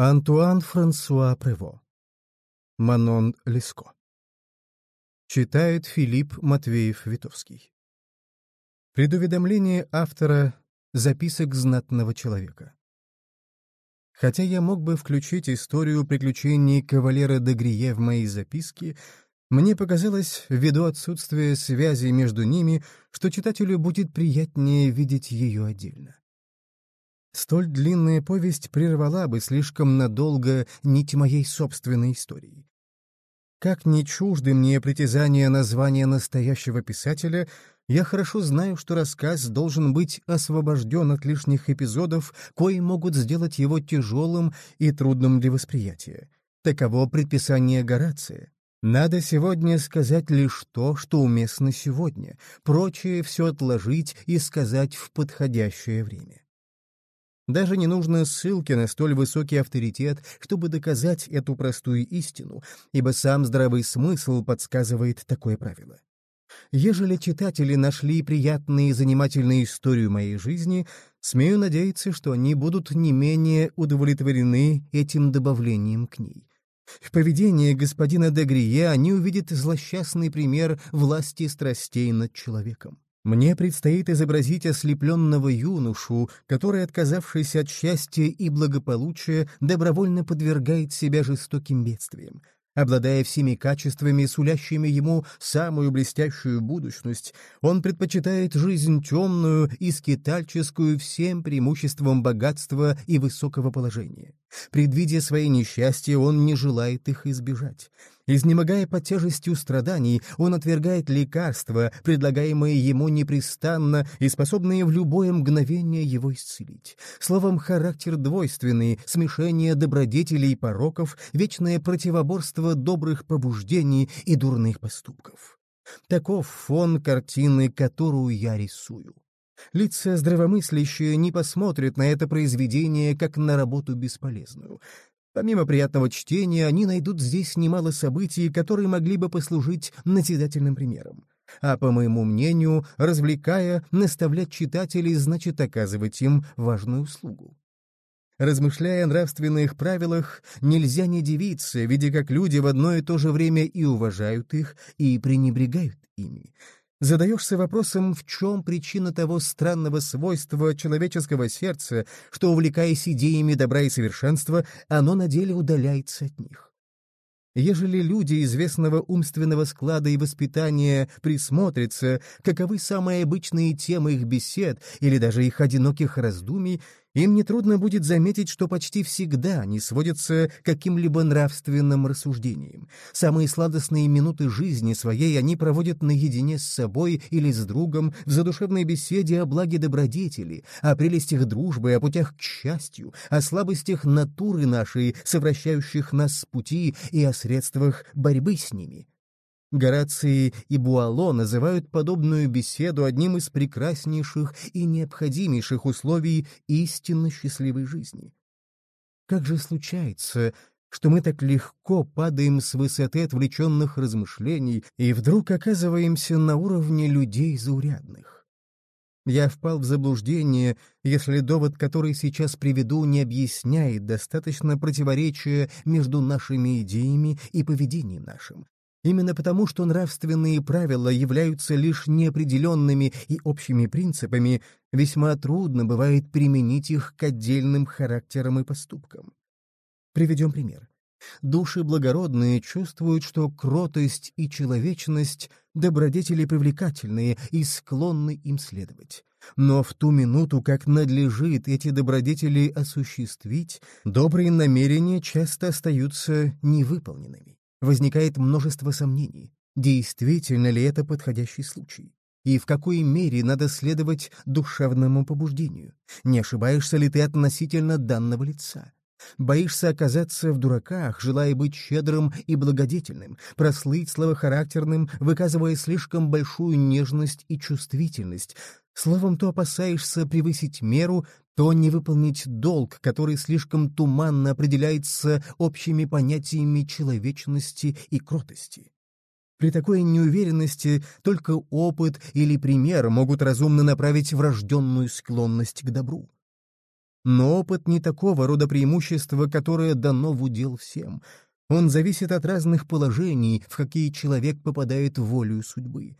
Антуан Франсуа Прево. Манон Леско. Читает Филипп Матвеев-Витовский. Предуведомление автора записок знатного человека. Хотя я мог бы включить историю приключений кавалера де Грие в мои записки, мне показалось, ввиду отсутствия связи между ними, что читателю будет приятнее видеть ее отдельно. Столь длинная повесть прервала бы слишком надолго нить моей собственной истории. Как не чужды мне притязания названия настоящего писателя, я хорошо знаю, что рассказ должен быть освобожден от лишних эпизодов, кои могут сделать его тяжелым и трудным для восприятия. Таково предписание Горация. Надо сегодня сказать лишь то, что уместно сегодня, прочее все отложить и сказать в подходящее время. Даже не нужно ссылки на столь высокий авторитет, чтобы доказать эту простую истину, ибо сам здравый смысл подсказывает такое правило. Ежели читатели нашли приятные и занимательные историю моей жизни, смею надеяться, что они будут не менее удовлетворены этим добавлением к ней. В поведении господина Дегрие они увидят злосчастный пример власти страстей над человеком. Мне предстоит изобразить ослепленного юношу, который, отказавшись от счастья и благополучия, добровольно подвергает себя жестоким бедствиям. Обладая всеми качествами, сулящими ему самую блестящую будущность, он предпочитает жизнь темную и скитальческую всем преимуществам богатства и высокого положения. Предвидя свои несчастья, он не желает их избежать. Изнемогая под тяжестью страданий, он отвергает лекарства, предлагаемые ему непрестанно и способные в любое мгновение его исцелить. Словом, характер двойственный, смешение добродетелей и пороков, вечное противоборство добрых побуждений и дурных поступков. Таков фон картины, которую я рисую. Лица здравомыслящие не посмотрят на это произведение как на работу бесполезную. Помимо приятного чтения, они найдут здесь немало событий, которые могли бы послужить назидательным примером. А, по моему мнению, развлекая, наставлять читателей значит оказывать им важную услугу. Размышляя о нравственных правилах, нельзя не дивиться, видя, как люди в одно и то же время и уважают их, и пренебрегают ими. Задаешься вопросом, в чем причина того странного свойства человеческого сердца, что, увлекаясь идеями добра и совершенства, оно на деле удаляется от них. Ежели люди известного умственного склада и воспитания присмотрятся, каковы самые обычные темы их бесед или даже их одиноких раздумий, им нетрудно будет заметить, что почти всегда они сводятся к каким-либо нравственным рассуждениям. Самые сладостные минуты жизни своей они проводят наедине с собой или с другом в задушевной беседе о благе добродетели, о прелестях дружбы, о путях к счастью, о слабостях натуры нашей, совращающих нас с пути, и о средствах борьбы с ними. Гораций и Буало называют подобную беседу одним из прекраснейших и необходимейших условий истинно счастливой жизни. Как же случается, что мы так легко падаем с высоты отвлеченных размышлений и вдруг оказываемся на уровне людей заурядных? Я впал в заблуждение, если довод, который сейчас приведу, не объясняет достаточно противоречия между нашими идеями и поведением нашим, Именно потому, что нравственные правила являются лишь неопределенными и общими принципами, весьма трудно бывает применить их к отдельным характерам и поступкам. Приведем пример. Души благородные чувствуют, что кротость и человечность — добродетели привлекательные и склонны им следовать. Но в ту минуту, как надлежит эти добродетели осуществить, добрые намерения часто остаются невыполненными возникает множество сомнений, действительно ли это подходящий случай, и в какой мере надо следовать душевному побуждению, не ошибаешься ли ты относительно данного лица. Боишься оказаться в дураках, желая быть щедрым и благодетельным, прослыть словохарактерным, выказывая слишком большую нежность и чувствительность. Словом, то опасаешься превысить меру, то не выполнить долг, который слишком туманно определяется общими понятиями человечности и кротости. При такой неуверенности только опыт или пример могут разумно направить врожденную склонность к добру. Но опыт не такого рода преимущество, которое дано в удел всем. Он зависит от разных положений, в какие человек попадает волею судьбы.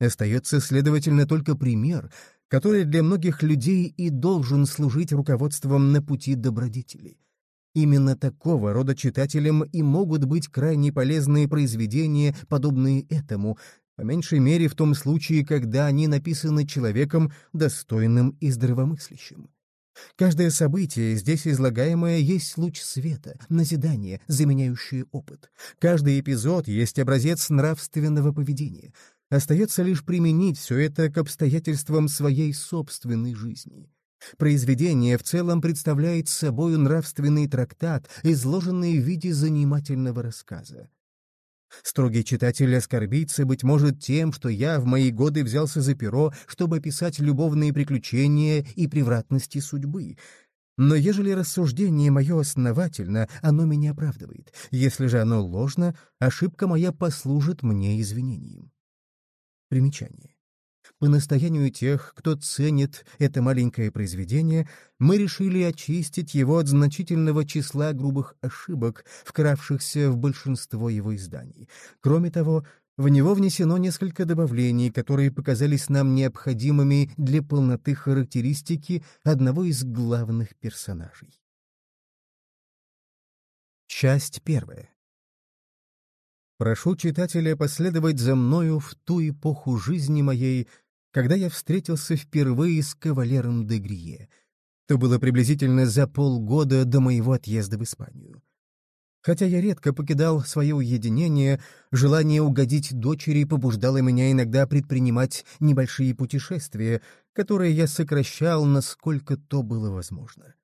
Остается, следовательно, только пример, который для многих людей и должен служить руководством на пути добродетели. Именно такого рода читателям и могут быть крайне полезные произведения, подобные этому, по меньшей мере в том случае, когда они написаны человеком, достойным и здравомыслящим. Каждое событие, здесь излагаемое, есть луч света, назидание, заменяющее опыт. Каждый эпизод есть образец нравственного поведения. Остается лишь применить все это к обстоятельствам своей собственной жизни. Произведение в целом представляет собой нравственный трактат, изложенный в виде занимательного рассказа. Строгий читатель оскорбится, быть может, тем, что я в мои годы взялся за перо, чтобы описать любовные приключения и превратности судьбы. Но ежели рассуждение мое основательно, оно меня оправдывает. Если же оно ложно, ошибка моя послужит мне извинением. Примечание. По настоянию тех, кто ценит это маленькое произведение, мы решили очистить его от значительного числа грубых ошибок, вкравшихся в большинство его изданий. Кроме того, в него внесено несколько добавлений, которые показались нам необходимыми для полноты характеристики одного из главных персонажей. Часть первая. Прошу читателя последовать за мною в ту эпоху жизни моей, когда я встретился впервые с кавалером де Грие. То было приблизительно за полгода до моего отъезда в Испанию. Хотя я редко покидал свое уединение, желание угодить дочери побуждало меня иногда предпринимать небольшие путешествия, которые я сокращал, насколько то было возможно.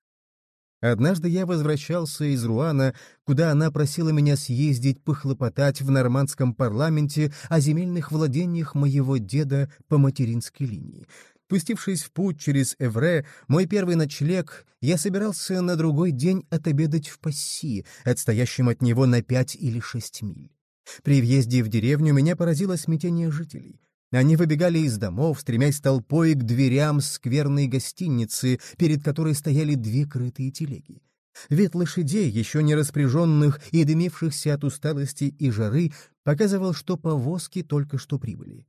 Однажды я возвращался из Руана, куда она просила меня съездить похлопотать в нормандском парламенте о земельных владениях моего деда по материнской линии. Пустившись в путь через Эвре, мой первый ночлег, я собирался на другой день отобедать в Пасси, отстоящем от него на пять или шесть миль. При въезде в деревню меня поразило смятение жителей. Они выбегали из домов, стремясь толпой к дверям скверной гостиницы, перед которой стояли две крытые телеги. Вид лошадей, еще не распряженных и дымившихся от усталости и жары, показывал, что повозки только что прибыли.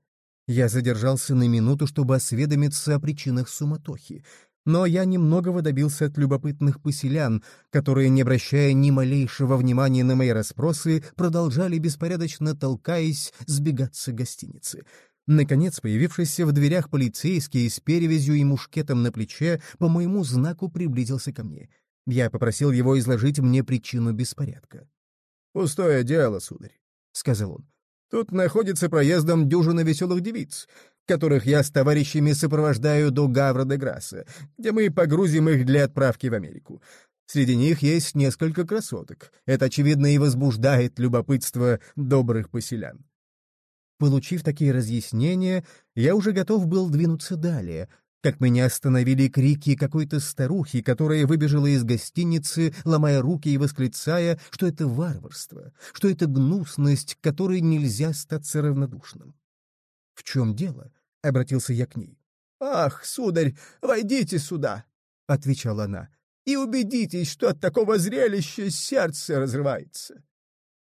Я задержался на минуту, чтобы осведомиться о причинах суматохи, но я немногого добился от любопытных поселян, которые, не обращая ни малейшего внимания на мои расспросы, продолжали беспорядочно толкаясь сбегаться гостиницы — Наконец, появившийся в дверях полицейский с перевязью и мушкетом на плече по моему знаку приблизился ко мне. Я попросил его изложить мне причину беспорядка. «Пустое дело, сударь», — сказал он. «Тут находится проездом дюжина веселых девиц, которых я с товарищами сопровождаю до Гавра-де-Грасса, где мы погрузим их для отправки в Америку. Среди них есть несколько красоток. Это, очевидно, и возбуждает любопытство добрых поселян. Получив такие разъяснения, я уже готов был двинуться далее, как меня остановили крики какой-то старухи, которая выбежала из гостиницы, ломая руки и восклицая, что это варварство, что это гнусность, к которой нельзя остаться равнодушным. «В чем дело?» — обратился я к ней. «Ах, сударь, войдите сюда!» — отвечала она. «И убедитесь, что от такого зрелища сердце разрывается».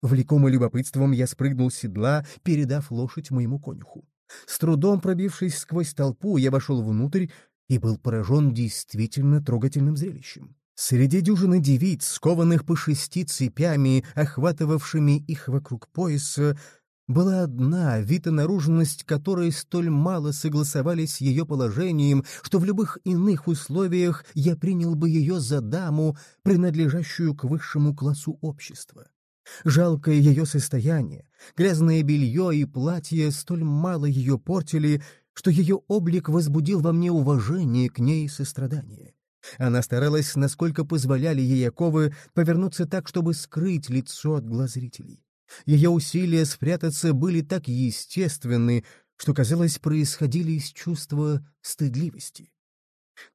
Влекомый любопытством я спрыгнул с седла, передав лошадь моему конюху. С трудом пробившись сквозь толпу, я вошел внутрь и был поражен действительно трогательным зрелищем. Среди дюжины девиц, скованных по шести цепями, охватывавшими их вокруг пояса, была одна, вид и наружность которой столь мало согласовались с ее положением, что в любых иных условиях я принял бы ее за даму, принадлежащую к высшему классу общества. Жалкое ее состояние, грязное белье и платье столь мало ее портили, что ее облик возбудил во мне уважение к ней и сострадание. Она старалась, насколько позволяли ей оковы, повернуться так, чтобы скрыть лицо от глаз зрителей. Ее усилия спрятаться были так естественны, что, казалось, происходили из чувства стыдливости.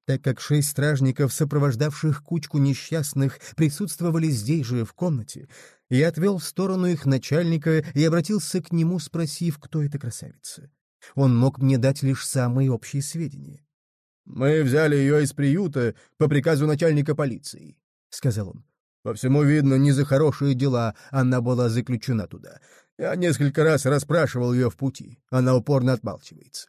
Так как шесть стражников, сопровождавших кучку несчастных, присутствовали здесь же, в комнате, я отвел в сторону их начальника и обратился к нему, спросив, кто эта красавица. Он мог мне дать лишь самые общие сведения. Мы взяли ее из приюта по приказу начальника полиции», — сказал он. «По всему видно, не за хорошие дела она была заключена туда. Я несколько раз расспрашивал ее в пути. Она упорно отмалчивается.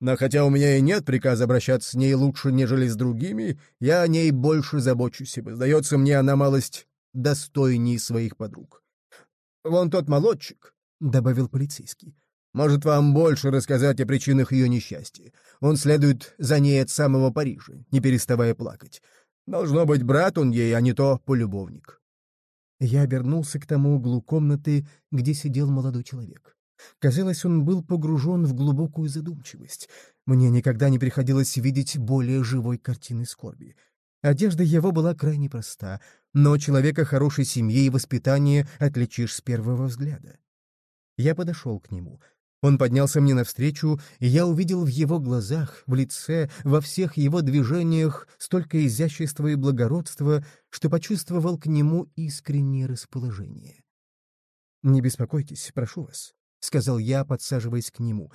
Но хотя у меня и нет приказа обращаться с ней лучше, нежели с другими, я о ней больше забочусь, ибо, сдается мне, она малость достойней своих подруг. «Вон тот молодчик», — добавил полицейский, — «может вам больше рассказать о причинах ее несчастья. Он следует за ней от самого Парижа, не переставая плакать. Должно быть, брат он ей, а не то полюбовник». Я обернулся к тому углу комнаты, где сидел молодой человек. Казалось, он был погружен в глубокую задумчивость. Мне никогда не приходилось видеть более живой картины скорби. Одежда его была крайне проста, но человека хорошей семьи и воспитания отличишь с первого взгляда. Я подошел к нему. Он поднялся мне навстречу, и я увидел в его глазах, в лице, во всех его движениях столько изящества и благородства, что почувствовал к нему искреннее расположение. «Не беспокойтесь, прошу вас», — сказал я, подсаживаясь к нему.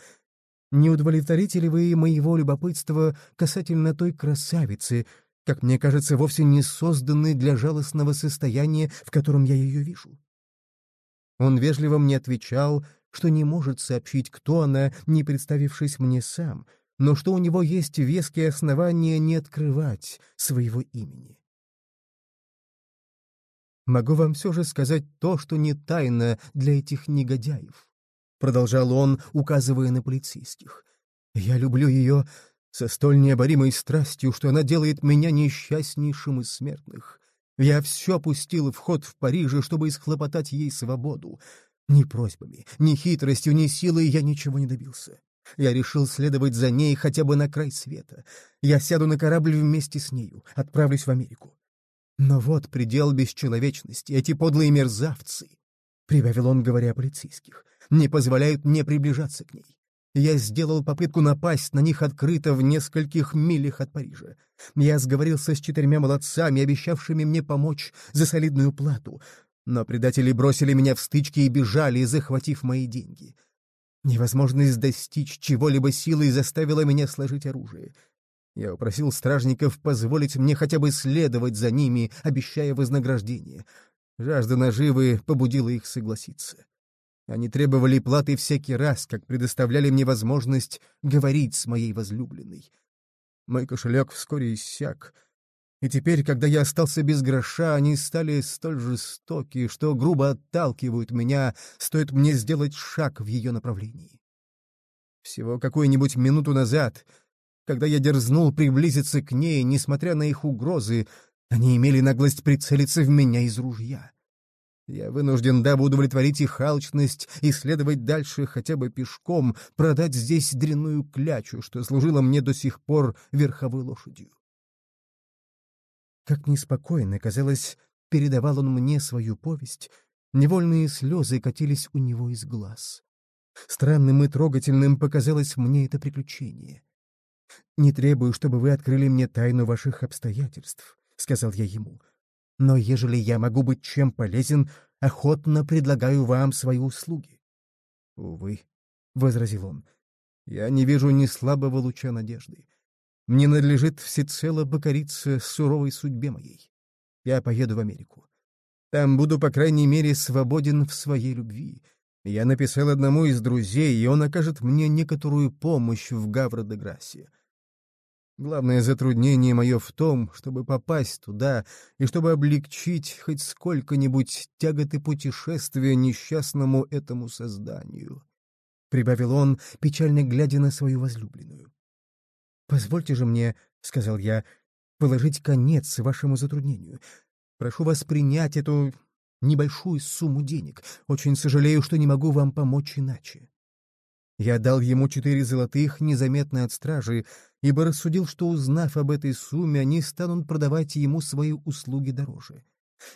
«Не удовлетворите ли вы моего любопытства касательно той красавицы, как мне кажется, вовсе не созданной для жалостного состояния, в котором я ее вижу?» Он вежливо мне отвечал, что не может сообщить, кто она, не представившись мне сам, но что у него есть веские основания не открывать своего имени. Могу вам все же сказать то, что не тайна для этих негодяев. — продолжал он, указывая на полицейских. «Я люблю ее со столь необоримой страстью, что она делает меня несчастнейшим из смертных. Я все пустил в ход в Париже, чтобы исхлопотать ей свободу. Ни просьбами, ни хитростью, ни силой я ничего не добился. Я решил следовать за ней хотя бы на край света. Я сяду на корабль вместе с нею, отправлюсь в Америку. Но вот предел бесчеловечности, эти подлые мерзавцы, — прибавил он, говоря о полицейских не позволяют мне приближаться к ней. Я сделал попытку напасть на них открыто в нескольких милях от Парижа. Я сговорился с четырьмя молодцами, обещавшими мне помочь за солидную плату, но предатели бросили меня в стычки и бежали, захватив мои деньги. Невозможность достичь чего-либо силой заставила меня сложить оружие. Я упросил стражников позволить мне хотя бы следовать за ними, обещая вознаграждение. Жажда наживы побудила их согласиться. Они требовали платы всякий раз, как предоставляли мне возможность говорить с моей возлюбленной. Мой кошелек вскоре иссяк, и теперь, когда я остался без гроша, они стали столь жестоки, что грубо отталкивают меня, стоит мне сделать шаг в ее направлении. Всего какую-нибудь минуту назад, когда я дерзнул приблизиться к ней, несмотря на их угрозы, они имели наглость прицелиться в меня из ружья. Я вынужден, дабы удовлетворить их алчность следовать дальше хотя бы пешком, продать здесь дрянную клячу, что служила мне до сих пор верховой лошадью. Как неспокойно, казалось, передавал он мне свою повесть, невольные слезы катились у него из глаз. Странным и трогательным показалось мне это приключение. «Не требую, чтобы вы открыли мне тайну ваших обстоятельств», — сказал я ему. Но ежели я могу быть чем полезен, охотно предлагаю вам свои услуги. — Увы, — возразил он, — я не вижу ни слабого луча надежды. Мне надлежит всецело покориться суровой судьбе моей. Я поеду в Америку. Там буду, по крайней мере, свободен в своей любви. Я написал одному из друзей, и он окажет мне некоторую помощь в Гавро-де-Грассе. Главное затруднение мое в том, чтобы попасть туда и чтобы облегчить хоть сколько-нибудь тяготы путешествия несчастному этому созданию. Прибавил он, печально глядя на свою возлюбленную. «Позвольте же мне, — сказал я, — положить конец вашему затруднению. Прошу вас принять эту небольшую сумму денег. Очень сожалею, что не могу вам помочь иначе. Я дал ему четыре золотых, незаметно от стражи, ибо рассудил, что, узнав об этой сумме, они станут продавать ему свои услуги дороже.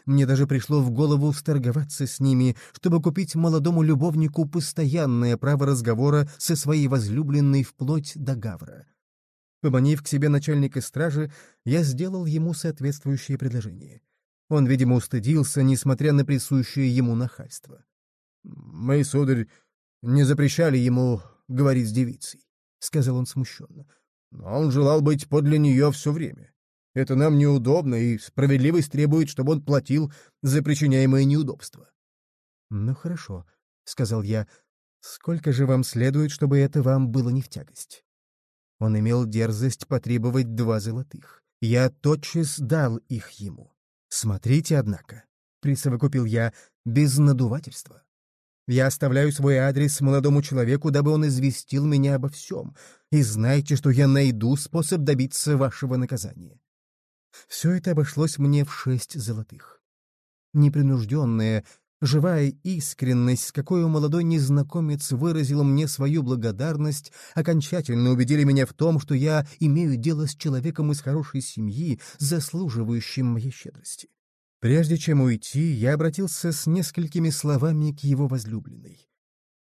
Мне даже пришло в голову сторговаться с ними, чтобы купить молодому любовнику постоянное право разговора со своей возлюбленной вплоть до Гавра. Поманив к себе начальника стражи, я сделал ему соответствующее предложение. Он, видимо, устыдился, несмотря на присущее ему нахальство. «Мы, сударь, не запрещали ему говорить с девицей», — сказал он смущенно. Но он желал быть подле нее все время. Это нам неудобно, и справедливость требует, чтобы он платил за причиняемые неудобства. — Ну хорошо, — сказал я, — сколько же вам следует, чтобы это вам было не в тягость? Он имел дерзость потребовать два золотых. Я тотчас дал их ему. Смотрите, однако, — присовокупил я, — без надувательства. Я оставляю свой адрес молодому человеку, дабы он известил меня обо всем, и знайте, что я найду способ добиться вашего наказания. Все это обошлось мне в шесть золотых. Непринужденная, живая искренность, с какой молодой незнакомец выразил мне свою благодарность, окончательно убедили меня в том, что я имею дело с человеком из хорошей семьи, заслуживающим моей щедрости. Прежде чем уйти, я обратился с несколькими словами к его возлюбленной.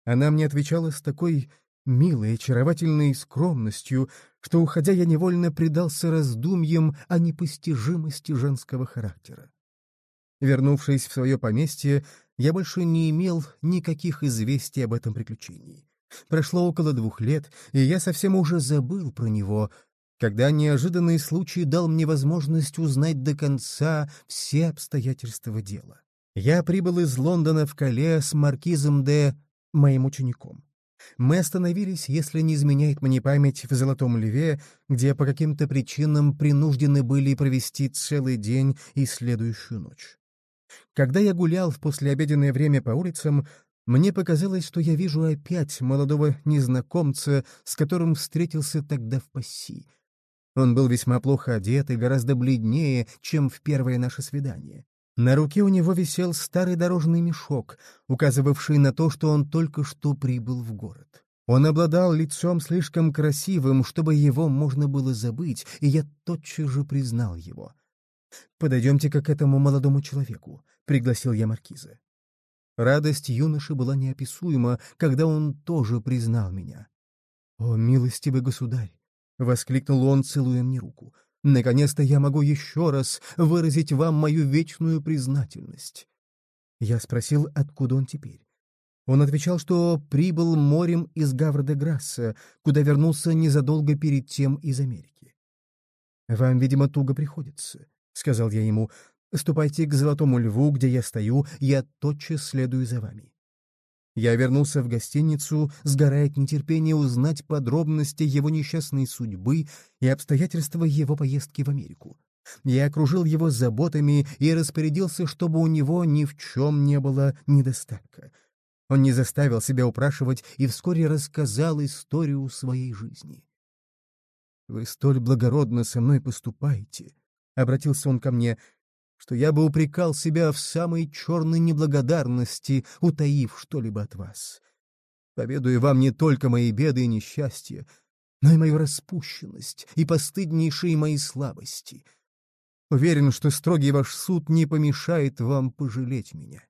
Она мне отвечала с такой милой, очаровательной скромностью, что, уходя, я невольно предался раздумьям о непостижимости женского характера. Вернувшись в свое поместье, я больше не имел никаких известий об этом приключении. Прошло около двух лет, и я совсем уже забыл про него, когда неожиданный случай дал мне возможность узнать до конца все обстоятельства дела. Я прибыл из Лондона в Кале с маркизом де моим учеником. Мы остановились, если не изменяет мне память, в Золотом Льве, где по каким-то причинам принуждены были провести целый день и следующую ночь. Когда я гулял в послеобеденное время по улицам, мне показалось, что я вижу опять молодого незнакомца, с которым встретился тогда в Пасси. Он был весьма плохо одет и гораздо бледнее, чем в первое наше свидание. На руке у него висел старый дорожный мешок, указывавший на то, что он только что прибыл в город. Он обладал лицом слишком красивым, чтобы его можно было забыть, и я тотчас же признал его. «Подойдемте-ка к этому молодому человеку», — пригласил я маркиза. Радость юноши была неописуема, когда он тоже признал меня. «О, милостивый государь!» — воскликнул он, целуя мне руку. Наконец-то я могу еще раз выразить вам мою вечную признательность. Я спросил, откуда он теперь. Он отвечал, что прибыл морем из Гавр-де-Грасса, куда вернулся незадолго перед тем из Америки. «Вам, видимо, туго приходится», — сказал я ему. «Ступайте к Золотому Льву, где я стою, я тотчас следую за вами». Я вернулся в гостиницу, сгорая от нетерпения узнать подробности его несчастной судьбы и обстоятельства его поездки в Америку. Я окружил его заботами и распорядился, чтобы у него ни в чем не было недостатка. Он не заставил себя упрашивать и вскоре рассказал историю своей жизни. «Вы столь благородно со мной поступаете», — обратился он ко мне, что я бы упрекал себя в самой черной неблагодарности, утаив что-либо от вас. Поведаю вам не только мои беды и несчастья, но и мою распущенность и постыднейшие мои слабости. Уверен, что строгий ваш суд не помешает вам пожалеть меня.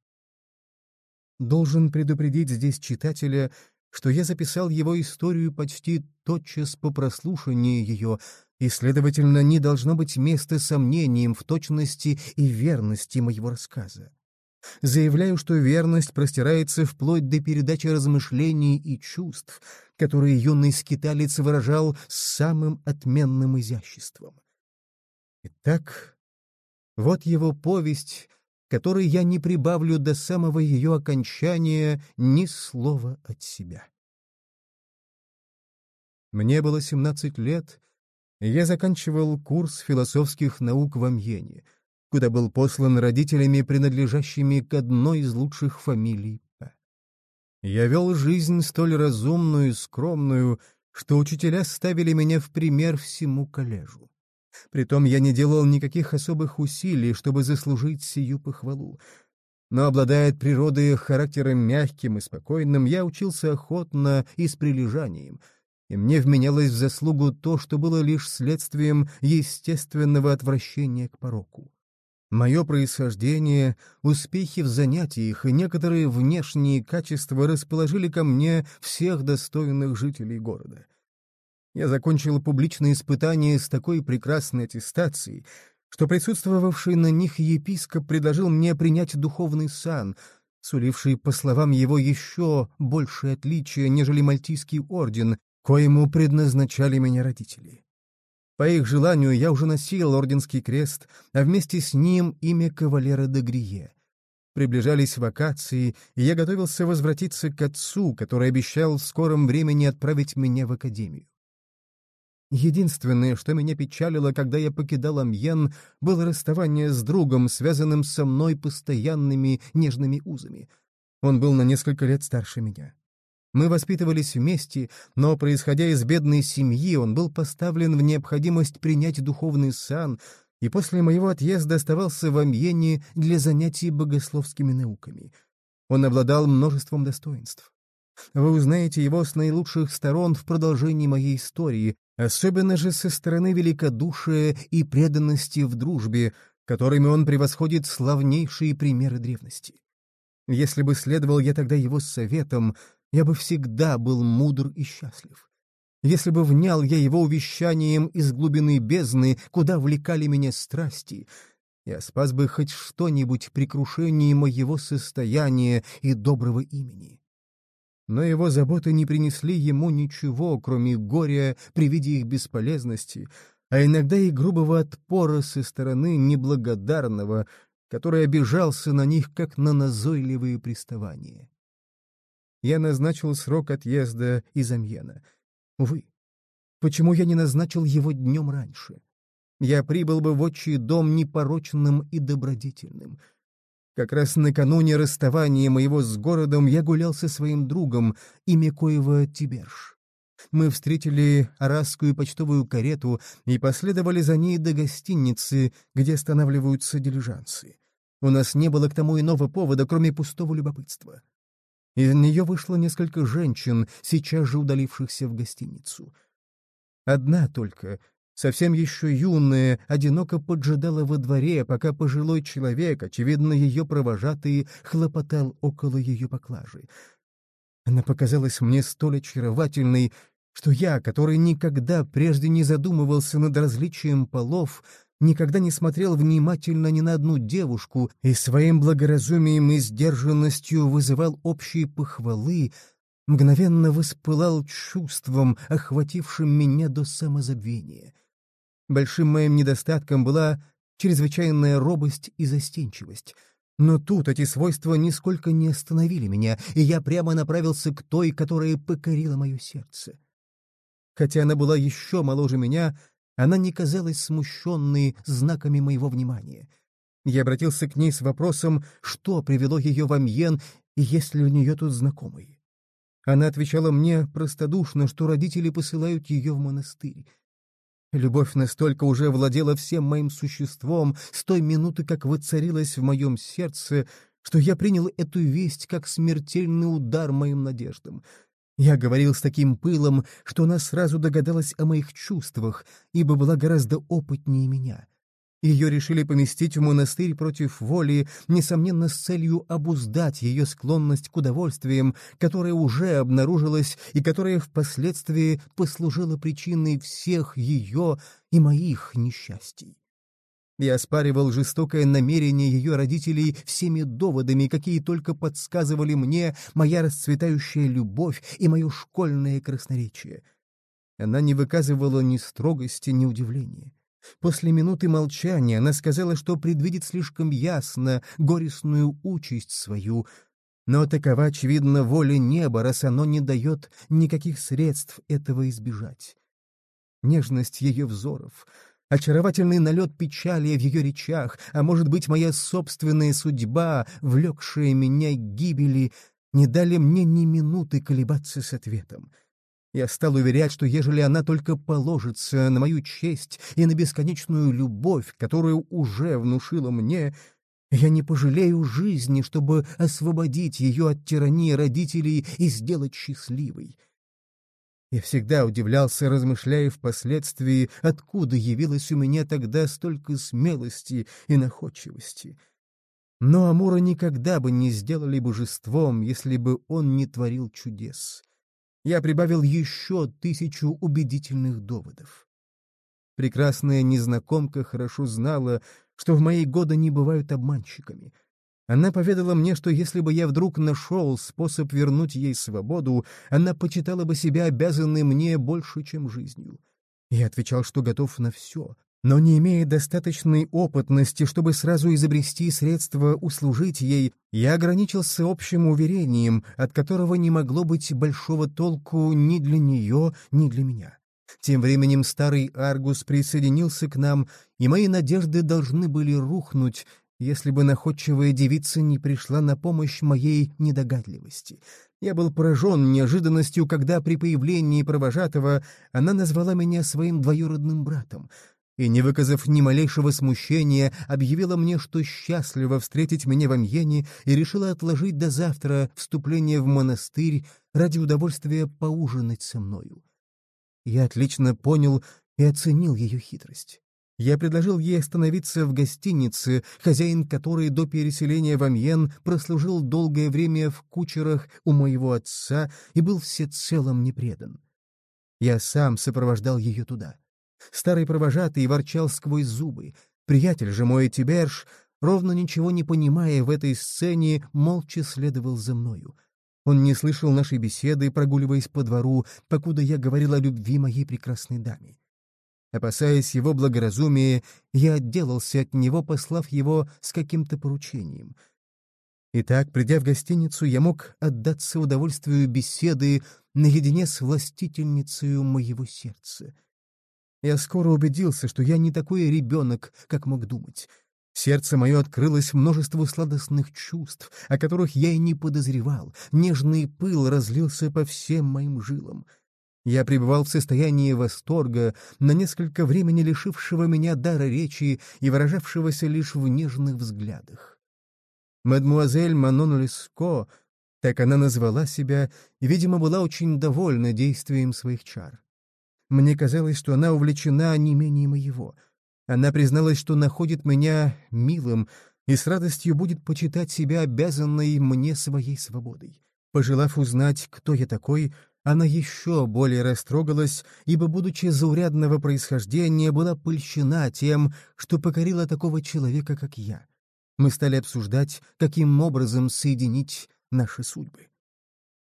Должен предупредить здесь читателя, что я записал его историю почти тотчас по прослушании ее, и, следовательно, не должно быть места сомнениям в точности и верности моего рассказа. Заявляю, что верность простирается вплоть до передачи размышлений и чувств, которые юный скиталец выражал с самым отменным изяществом. Итак, вот его повесть, которой я не прибавлю до самого ее окончания ни слова от себя. Мне было семнадцать лет — я заканчивал курс философских наук в Амьене, куда был послан родителями, принадлежащими к одной из лучших фамилий П. Я вел жизнь столь разумную и скромную, что учителя ставили меня в пример всему коллежу. Притом я не делал никаких особых усилий, чтобы заслужить сию похвалу. Но, обладая от природы характером мягким и спокойным, я учился охотно и с прилежанием — и мне вменялось в заслугу то, что было лишь следствием естественного отвращения к пороку. Мое происхождение, успехи в занятиях и некоторые внешние качества расположили ко мне всех достойных жителей города. Я закончил публичные испытания с такой прекрасной аттестацией, что присутствовавший на них епископ предложил мне принять духовный сан, суливший, по словам его, еще большее отличие, нежели Мальтийский орден, коему предназначали меня родители. По их желанию я уже носил орденский крест, а вместе с ним имя кавалера де Грие. Приближались вакации, и я готовился возвратиться к отцу, который обещал в скором времени отправить меня в академию. Единственное, что меня печалило, когда я покидал Амьен, было расставание с другом, связанным со мной постоянными нежными узами. Он был на несколько лет старше меня. Мы воспитывались вместе, но, происходя из бедной семьи, он был поставлен в необходимость принять духовный сан, и после моего отъезда оставался в Амьене для занятий богословскими науками. Он обладал множеством достоинств. Вы узнаете его с наилучших сторон в продолжении моей истории, особенно же со стороны великодушия и преданности в дружбе, которыми он превосходит славнейшие примеры древности. Если бы следовал я тогда его советам, я бы всегда был мудр и счастлив. Если бы внял я его увещанием из глубины бездны, куда влекали меня страсти, я спас бы хоть что-нибудь при крушении моего состояния и доброго имени но его заботы не принесли ему ничего, кроме горя при виде их бесполезности, а иногда и грубого отпора со стороны неблагодарного, который обижался на них, как на назойливые приставания. Я назначил срок отъезда из Амьена. Увы, почему я не назначил его днем раньше? Я прибыл бы в отчий дом непорочным и добродетельным — как раз накануне расставания моего с городом я гулял со своим другом, имя коего Тиберж. Мы встретили арасскую почтовую карету и последовали за ней до гостиницы, где останавливаются дилижансы. У нас не было к тому иного повода, кроме пустого любопытства. Из нее вышло несколько женщин, сейчас же удалившихся в гостиницу. Одна только, совсем еще юная, одиноко поджидала во дворе, пока пожилой человек, очевидно, ее провожатый, хлопотал около ее поклажи. Она показалась мне столь очаровательной, что я, который никогда прежде не задумывался над различием полов, никогда не смотрел внимательно ни на одну девушку и своим благоразумием и сдержанностью вызывал общие похвалы, мгновенно воспылал чувством, охватившим меня до самозабвения. Большим моим недостатком была чрезвычайная робость и застенчивость. Но тут эти свойства нисколько не остановили меня, и я прямо направился к той, которая покорила мое сердце. Хотя она была еще моложе меня, она не казалась смущенной знаками моего внимания. Я обратился к ней с вопросом, что привело ее в Амьен и есть ли у нее тут знакомые. Она отвечала мне простодушно, что родители посылают ее в монастырь. Любовь настолько уже владела всем моим существом с той минуты, как воцарилась в моем сердце, что я принял эту весть как смертельный удар моим надеждам. Я говорил с таким пылом, что она сразу догадалась о моих чувствах, ибо была гораздо опытнее меня. Ее решили поместить в монастырь против воли, несомненно, с целью обуздать ее склонность к удовольствиям, которая уже обнаружилась и которая впоследствии послужила причиной всех ее и моих несчастий. Я оспаривал жестокое намерение ее родителей всеми доводами, какие только подсказывали мне моя расцветающая любовь и мое школьное красноречие. Она не выказывала ни строгости, ни удивления. После минуты молчания она сказала, что предвидит слишком ясно горестную участь свою, но такова, очевидно, воля неба, раз оно не дает никаких средств этого избежать. Нежность ее взоров, очаровательный налет печали в ее речах, а может быть, моя собственная судьба, влекшая меня к гибели, не дали мне ни минуты колебаться с ответом. Я стал уверять, что ежели она только положится на мою честь и на бесконечную любовь, которую уже внушила мне, я не пожалею жизни, чтобы освободить ее от тирании родителей и сделать счастливой. Я всегда удивлялся, размышляя впоследствии, откуда явилось у меня тогда столько смелости и находчивости. Но Амура никогда бы не сделали божеством, если бы он не творил чудес я прибавил еще тысячу убедительных доводов. Прекрасная незнакомка хорошо знала, что в мои годы не бывают обманщиками. Она поведала мне, что если бы я вдруг нашел способ вернуть ей свободу, она почитала бы себя обязанной мне больше, чем жизнью. Я отвечал, что готов на все, но не имея достаточной опытности, чтобы сразу изобрести средства услужить ей, я ограничился общим уверением, от которого не могло быть большого толку ни для нее, ни для меня. Тем временем старый Аргус присоединился к нам, и мои надежды должны были рухнуть, если бы находчивая девица не пришла на помощь моей недогадливости. Я был поражен неожиданностью, когда при появлении провожатого она назвала меня своим двоюродным братом — и, не выказав ни малейшего смущения, объявила мне, что счастлива встретить меня в Амьене и решила отложить до завтра вступление в монастырь ради удовольствия поужинать со мною. Я отлично понял и оценил ее хитрость. Я предложил ей остановиться в гостинице, хозяин которой до переселения в Амьен прослужил долгое время в кучерах у моего отца и был всецело мне предан. Я сам сопровождал ее туда. Старый провожатый ворчал сквозь зубы. Приятель же мой Тиберж, ровно ничего не понимая в этой сцене, молча следовал за мною. Он не слышал нашей беседы, прогуливаясь по двору, покуда я говорил о любви моей прекрасной даме. Опасаясь его благоразумия, я отделался от него, послав его с каким-то поручением. Итак, придя в гостиницу, я мог отдаться удовольствию беседы наедине с властительницей моего сердца. Я скоро убедился, что я не такой ребенок, как мог думать. Сердце мое открылось множеству сладостных чувств, о которых я и не подозревал. Нежный пыл разлился по всем моим жилам. Я пребывал в состоянии восторга, на несколько времени лишившего меня дара речи и выражавшегося лишь в нежных взглядах. Мадмуазель Манон Леско, так она назвала себя, видимо, была очень довольна действием своих чар. Мне казалось, что она увлечена не менее моего. Она призналась, что находит меня милым и с радостью будет почитать себя обязанной мне своей свободой. Пожелав узнать, кто я такой, она еще более растрогалась, ибо, будучи заурядного происхождения, была польщена тем, что покорила такого человека, как я. Мы стали обсуждать, каким образом соединить наши судьбы.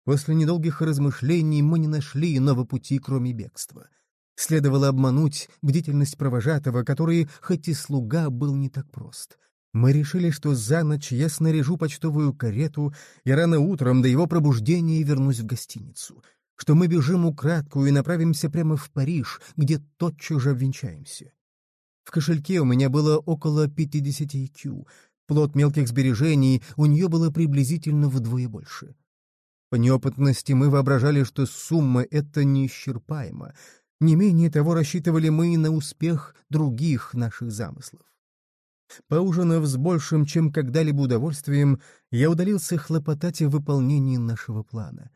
После недолгих размышлений мы не нашли иного пути, кроме бегства. Следовало обмануть бдительность провожатого, который, хоть и слуга, был не так прост. Мы решили, что за ночь я снаряжу почтовую карету и рано утром до его пробуждения вернусь в гостиницу, что мы бежим украдку и направимся прямо в Париж, где тотчас же обвенчаемся. В кошельке у меня было около 50 IQ, плод мелких сбережений у нее было приблизительно вдвое больше. По неопытности мы воображали, что сумма эта неисчерпаема. Не менее того рассчитывали мы на успех других наших замыслов. Поужинав с большим, чем когда-либо удовольствием, я удалился хлопотать о выполнении нашего плана.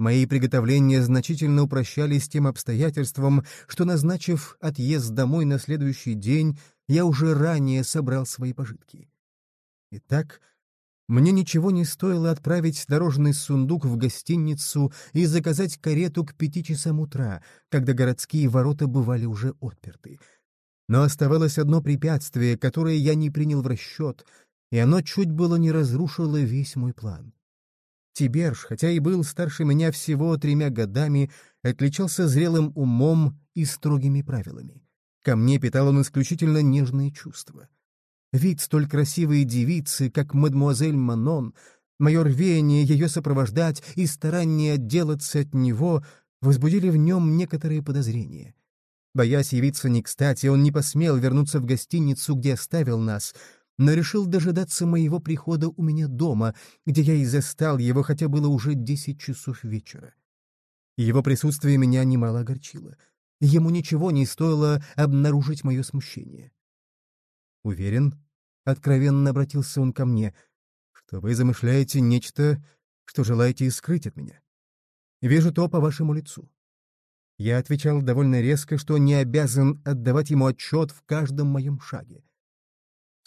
Мои приготовления значительно упрощались тем обстоятельством, что, назначив отъезд домой на следующий день, я уже ранее собрал свои пожитки. Итак, мне ничего не стоило отправить дорожный сундук в гостиницу и заказать карету к пяти часам утра, когда городские ворота бывали уже отперты. Но оставалось одно препятствие, которое я не принял в расчет, и оно чуть было не разрушило весь мой план. Тиберж, хотя и был старше меня всего тремя годами, отличался зрелым умом и строгими правилами. Ко мне питал он исключительно нежные чувства — Вид столь красивой девицы, как мадемуазель Манон, мое рвение ее сопровождать и старание отделаться от него возбудили в нем некоторые подозрения. Боясь явиться не кстати, он не посмел вернуться в гостиницу, где оставил нас, но решил дожидаться моего прихода у меня дома, где я и застал его, хотя было уже десять часов вечера. Его присутствие меня немало огорчило. Ему ничего не стоило обнаружить мое смущение. Уверен, — откровенно обратился он ко мне, — что вы замышляете нечто, что желаете скрыть от меня. Вижу то по вашему лицу. Я отвечал довольно резко, что не обязан отдавать ему отчет в каждом моем шаге.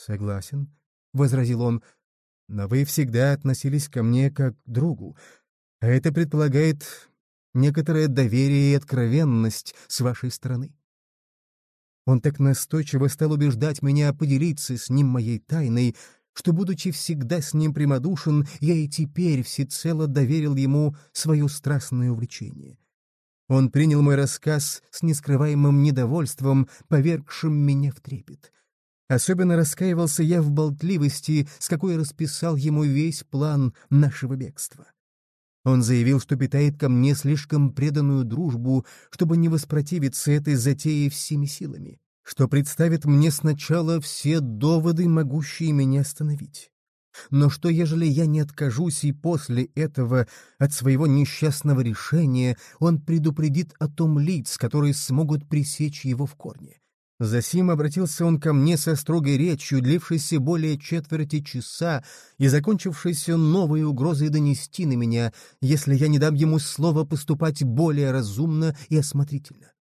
«Согласен», — возразил он, — «но вы всегда относились ко мне как к другу, а это предполагает некоторое доверие и откровенность с вашей стороны. Он так настойчиво стал убеждать меня поделиться с ним моей тайной, что, будучи всегда с ним прямодушен, я и теперь всецело доверил ему свое страстное увлечение. Он принял мой рассказ с нескрываемым недовольством, повергшим меня в трепет. Особенно раскаивался я в болтливости, с какой расписал ему весь план нашего бегства. Он заявил, что питает ко мне слишком преданную дружбу, чтобы не воспротивиться этой затее всеми силами, что представит мне сначала все доводы, могущие меня остановить. Но что, ежели я не откажусь и после этого от своего несчастного решения, он предупредит о том лиц, которые смогут пресечь его в корне? Засим обратился он ко мне со строгой речью, длившейся более четверти часа и закончившейся новой угрозой донести на меня, если я не дам ему слова поступать более разумно и осмотрительно.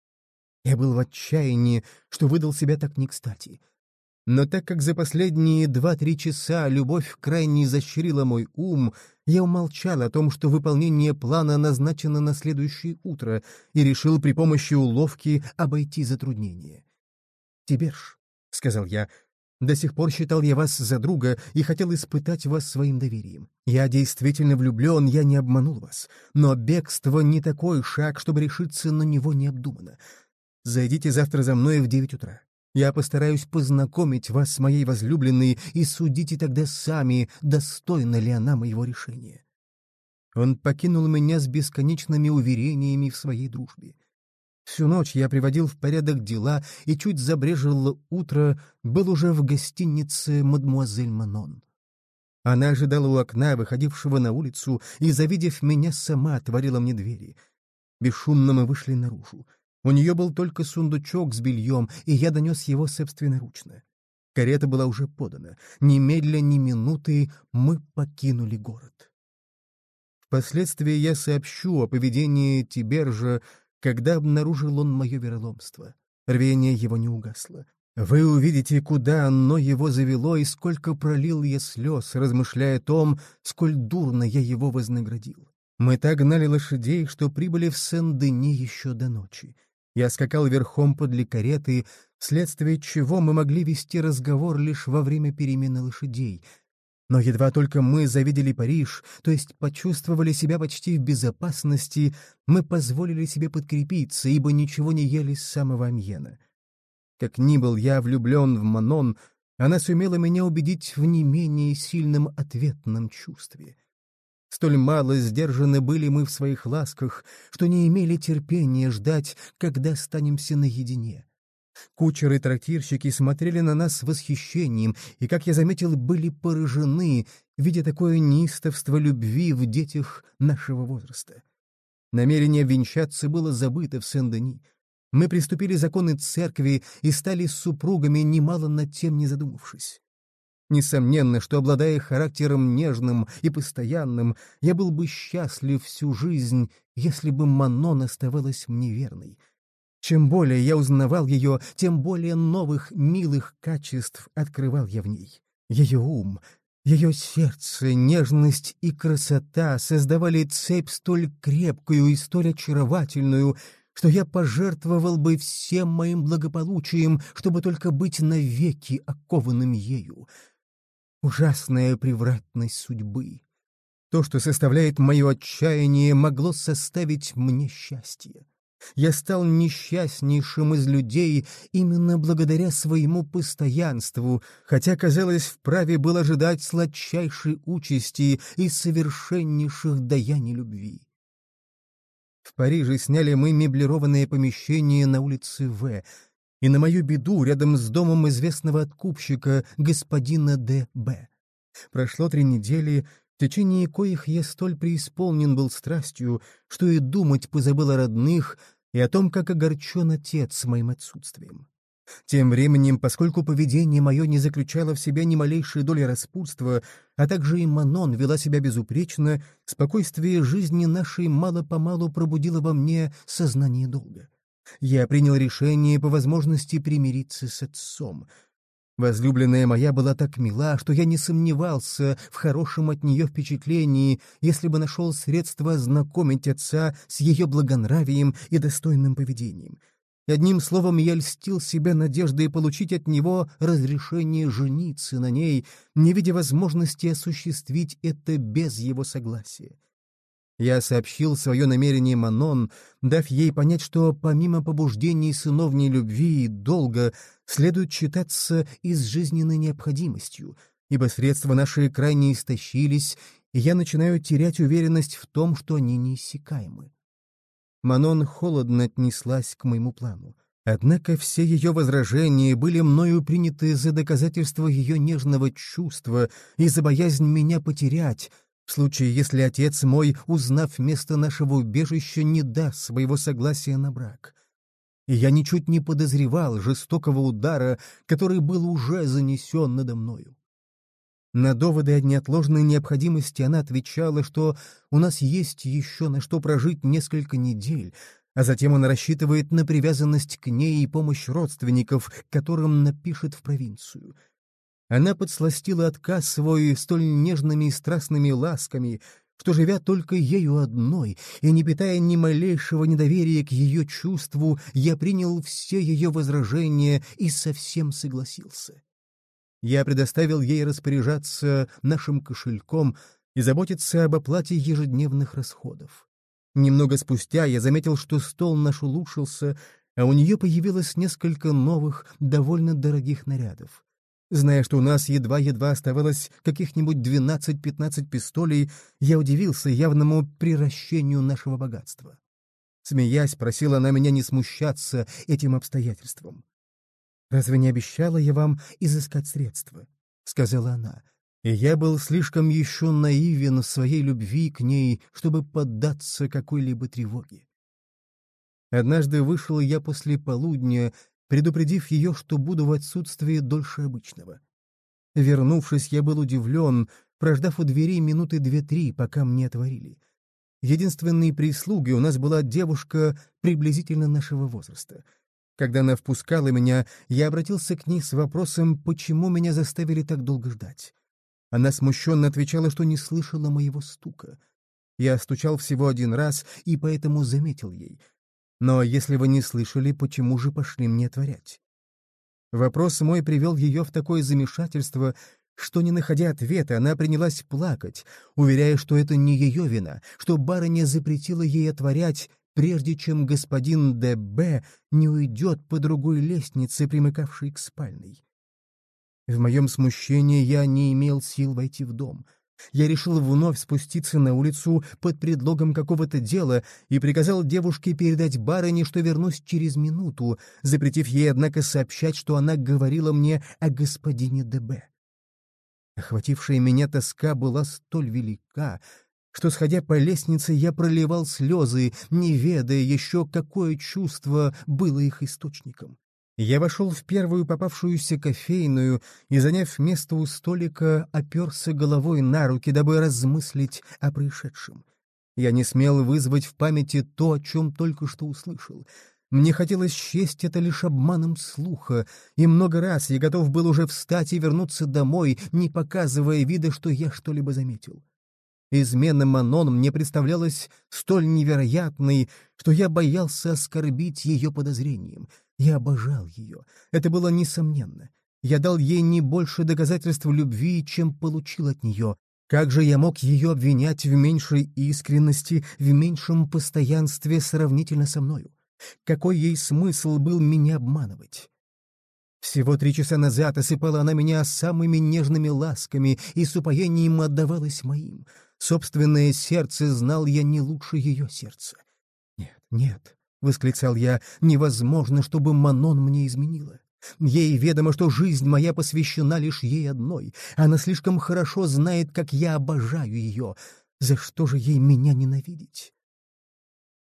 Я был в отчаянии, что выдал себя так не кстати. Но так как за последние два-три часа любовь крайне изощрила мой ум, я умолчал о том, что выполнение плана назначено на следующее утро, и решил при помощи уловки обойти затруднение. «Тиберж», — сказал я, — «до сих пор считал я вас за друга и хотел испытать вас своим доверием. Я действительно влюблен, я не обманул вас. Но бегство не такой шаг, чтобы решиться на него необдуманно. Зайдите завтра за мной в девять утра. Я постараюсь познакомить вас с моей возлюбленной и судите тогда сами, достойна ли она моего решения. Он покинул меня с бесконечными уверениями в своей дружбе. Всю ночь я приводил в порядок дела, и чуть забрежило утро, был уже в гостинице мадмуазель Манон. Она ожидала у окна, выходившего на улицу, и, завидев меня, сама отворила мне двери. Бесшумно мы вышли наружу. У нее был только сундучок с бельем, и я донес его собственноручно. Карета была уже подана. Немедля ни минуты мы покинули город. Впоследствии я сообщу о поведении Тибержа, когда обнаружил он мое вероломство. Рвение его не угасло. Вы увидите, куда оно его завело и сколько пролил я слез, размышляя о том, сколь дурно я его вознаградил. Мы так гнали лошадей, что прибыли в Сен-Дени еще до ночи. Я скакал верхом подле кареты, вследствие чего мы могли вести разговор лишь во время перемены лошадей. Но едва только мы завидели Париж, то есть почувствовали себя почти в безопасности, мы позволили себе подкрепиться, ибо ничего не ели с самого Амьена. Как ни был я влюблен в Манон, она сумела меня убедить в не менее сильном ответном чувстве. Столь мало сдержаны были мы в своих ласках, что не имели терпения ждать, когда останемся наедине. Кучеры и трактирщики смотрели на нас с восхищением и, как я заметил, были поражены, видя такое неистовство любви в детях нашего возраста. Намерение венчаться было забыто в Сен-Дени. Мы приступили законы церкви и стали супругами, немало над тем не задумавшись. Несомненно, что, обладая характером нежным и постоянным, я был бы счастлив всю жизнь, если бы Манон оставалась мне верной. Чем более я узнавал ее, тем более новых милых качеств открывал я в ней. Ее ум, ее сердце, нежность и красота создавали цепь столь крепкую и столь очаровательную, что я пожертвовал бы всем моим благополучием, чтобы только быть навеки окованным ею. Ужасная превратность судьбы. То, что составляет мое отчаяние, могло составить мне счастье. Я стал несчастнейшим из людей именно благодаря своему постоянству, хотя, казалось, вправе был ожидать сладчайшей участи и совершеннейших даяний любви. В Париже сняли мы меблированное помещение на улице В, и на мою беду рядом с домом известного откупщика господина Д. Б. Прошло три недели, течение коих я столь преисполнен был страстью, что и думать позабыл о родных и о том, как огорчен отец моим отсутствием. Тем временем, поскольку поведение мое не заключало в себе ни малейшей доли распутства, а также и Манон вела себя безупречно, спокойствие жизни нашей мало-помалу пробудило во мне сознание долга. Я принял решение по возможности примириться с отцом. Возлюбленная моя была так мила, что я не сомневался в хорошем от нее впечатлении, если бы нашел средства знакомить отца с ее благонравием и достойным поведением. Одним словом, я льстил себя надеждой получить от него разрешение жениться на ней, не видя возможности осуществить это без его согласия. Я сообщил свое намерение Манон, дав ей понять, что помимо побуждений сыновней любви и долга следует считаться и с жизненной необходимостью, ибо средства наши крайне истощились, и я начинаю терять уверенность в том, что они неиссякаемы. Манон холодно отнеслась к моему плану. Однако все ее возражения были мною приняты за доказательство ее нежного чувства и за боязнь меня потерять, в случае, если отец мой, узнав место нашего убежища, не даст своего согласия на брак. И я ничуть не подозревал жестокого удара, который был уже занесен надо мною. На доводы о неотложной необходимости она отвечала, что у нас есть еще на что прожить несколько недель, а затем он рассчитывает на привязанность к ней и помощь родственников, которым напишет в провинцию. Она подсластила отказ свой столь нежными и страстными ласками, что, живя только ею одной и не питая ни малейшего недоверия к ее чувству, я принял все ее возражения и совсем согласился. Я предоставил ей распоряжаться нашим кошельком и заботиться об оплате ежедневных расходов. Немного спустя я заметил, что стол наш улучшился, а у нее появилось несколько новых, довольно дорогих нарядов. Зная, что у нас едва-едва оставалось каких-нибудь 12-15 пистолей, я удивился явному приращению нашего богатства. Смеясь, просила она меня не смущаться этим обстоятельством. «Разве не обещала я вам изыскать средства?» — сказала она. И я был слишком еще наивен в своей любви к ней, чтобы поддаться какой-либо тревоге. Однажды вышел я после полудня, предупредив ее, что буду в отсутствии дольше обычного. Вернувшись, я был удивлен, прождав у дверей минуты две-три, пока мне отворили. Единственной прислугой у нас была девушка приблизительно нашего возраста — когда она впускала меня, я обратился к ней с вопросом, почему меня заставили так долго ждать. Она смущенно отвечала, что не слышала моего стука. Я стучал всего один раз и поэтому заметил ей. Но если вы не слышали, почему же пошли мне отворять? Вопрос мой привел ее в такое замешательство, что, не находя ответа, она принялась плакать, уверяя, что это не ее вина, что барыня запретила ей отворять, прежде чем господин Д.Б. не уйдет по другой лестнице, примыкавшей к спальной. В моем смущении я не имел сил войти в дом. Я решил вновь спуститься на улицу под предлогом какого-то дела и приказал девушке передать барыне, что вернусь через минуту, запретив ей, однако, сообщать, что она говорила мне о господине Д.Б. Охватившая меня тоска была столь велика, что, сходя по лестнице, я проливал слезы, не ведая еще, какое чувство было их источником. Я вошел в первую попавшуюся кофейную и, заняв место у столика, оперся головой на руки, дабы размыслить о происшедшем. Я не смел вызвать в памяти то, о чем только что услышал. Мне хотелось счесть это лишь обманом слуха, и много раз я готов был уже встать и вернуться домой, не показывая вида, что я что-либо заметил. Измена Манон мне представлялась столь невероятной, что я боялся оскорбить ее подозрением. Я обожал ее. Это было несомненно. Я дал ей не больше доказательств любви, чем получил от нее. Как же я мог ее обвинять в меньшей искренности, в меньшем постоянстве сравнительно со мною? Какой ей смысл был меня обманывать? Всего три часа назад осыпала она меня самыми нежными ласками и с упоением отдавалась моим. Собственное сердце знал я не лучше ее сердца. «Нет, нет», — восклицал я, — «невозможно, чтобы Манон мне изменила. Ей ведомо, что жизнь моя посвящена лишь ей одной. Она слишком хорошо знает, как я обожаю ее. За что же ей меня ненавидеть?»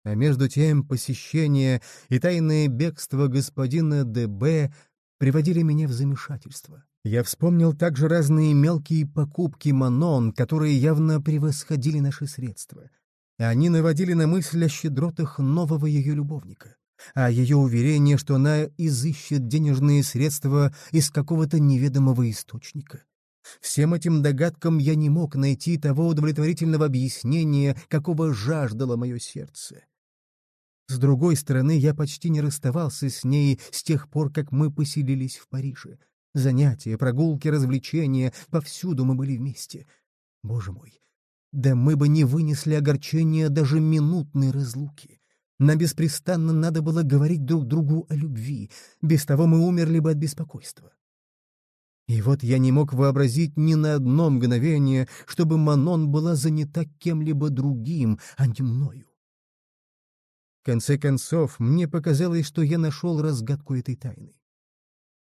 А между тем посещение и тайное бегство господина Д.Б. приводили меня в замешательство. Я вспомнил также разные мелкие покупки Манон, которые явно превосходили наши средства. Они наводили на мысль о щедротах нового ее любовника, а ее уверение, что она изыщет денежные средства из какого-то неведомого источника. Всем этим догадкам я не мог найти того удовлетворительного объяснения, какого жаждало мое сердце. С другой стороны, я почти не расставался с ней с тех пор, как мы поселились в Париже. Занятия, прогулки, развлечения — повсюду мы были вместе. Боже мой, да мы бы не вынесли огорчения даже минутной разлуки. Нам беспрестанно надо было говорить друг другу о любви, без того мы умерли бы от беспокойства. И вот я не мог вообразить ни на одно мгновение, чтобы Манон была занята кем-либо другим, а не мною. В конце концов, мне показалось, что я нашел разгадку этой тайны.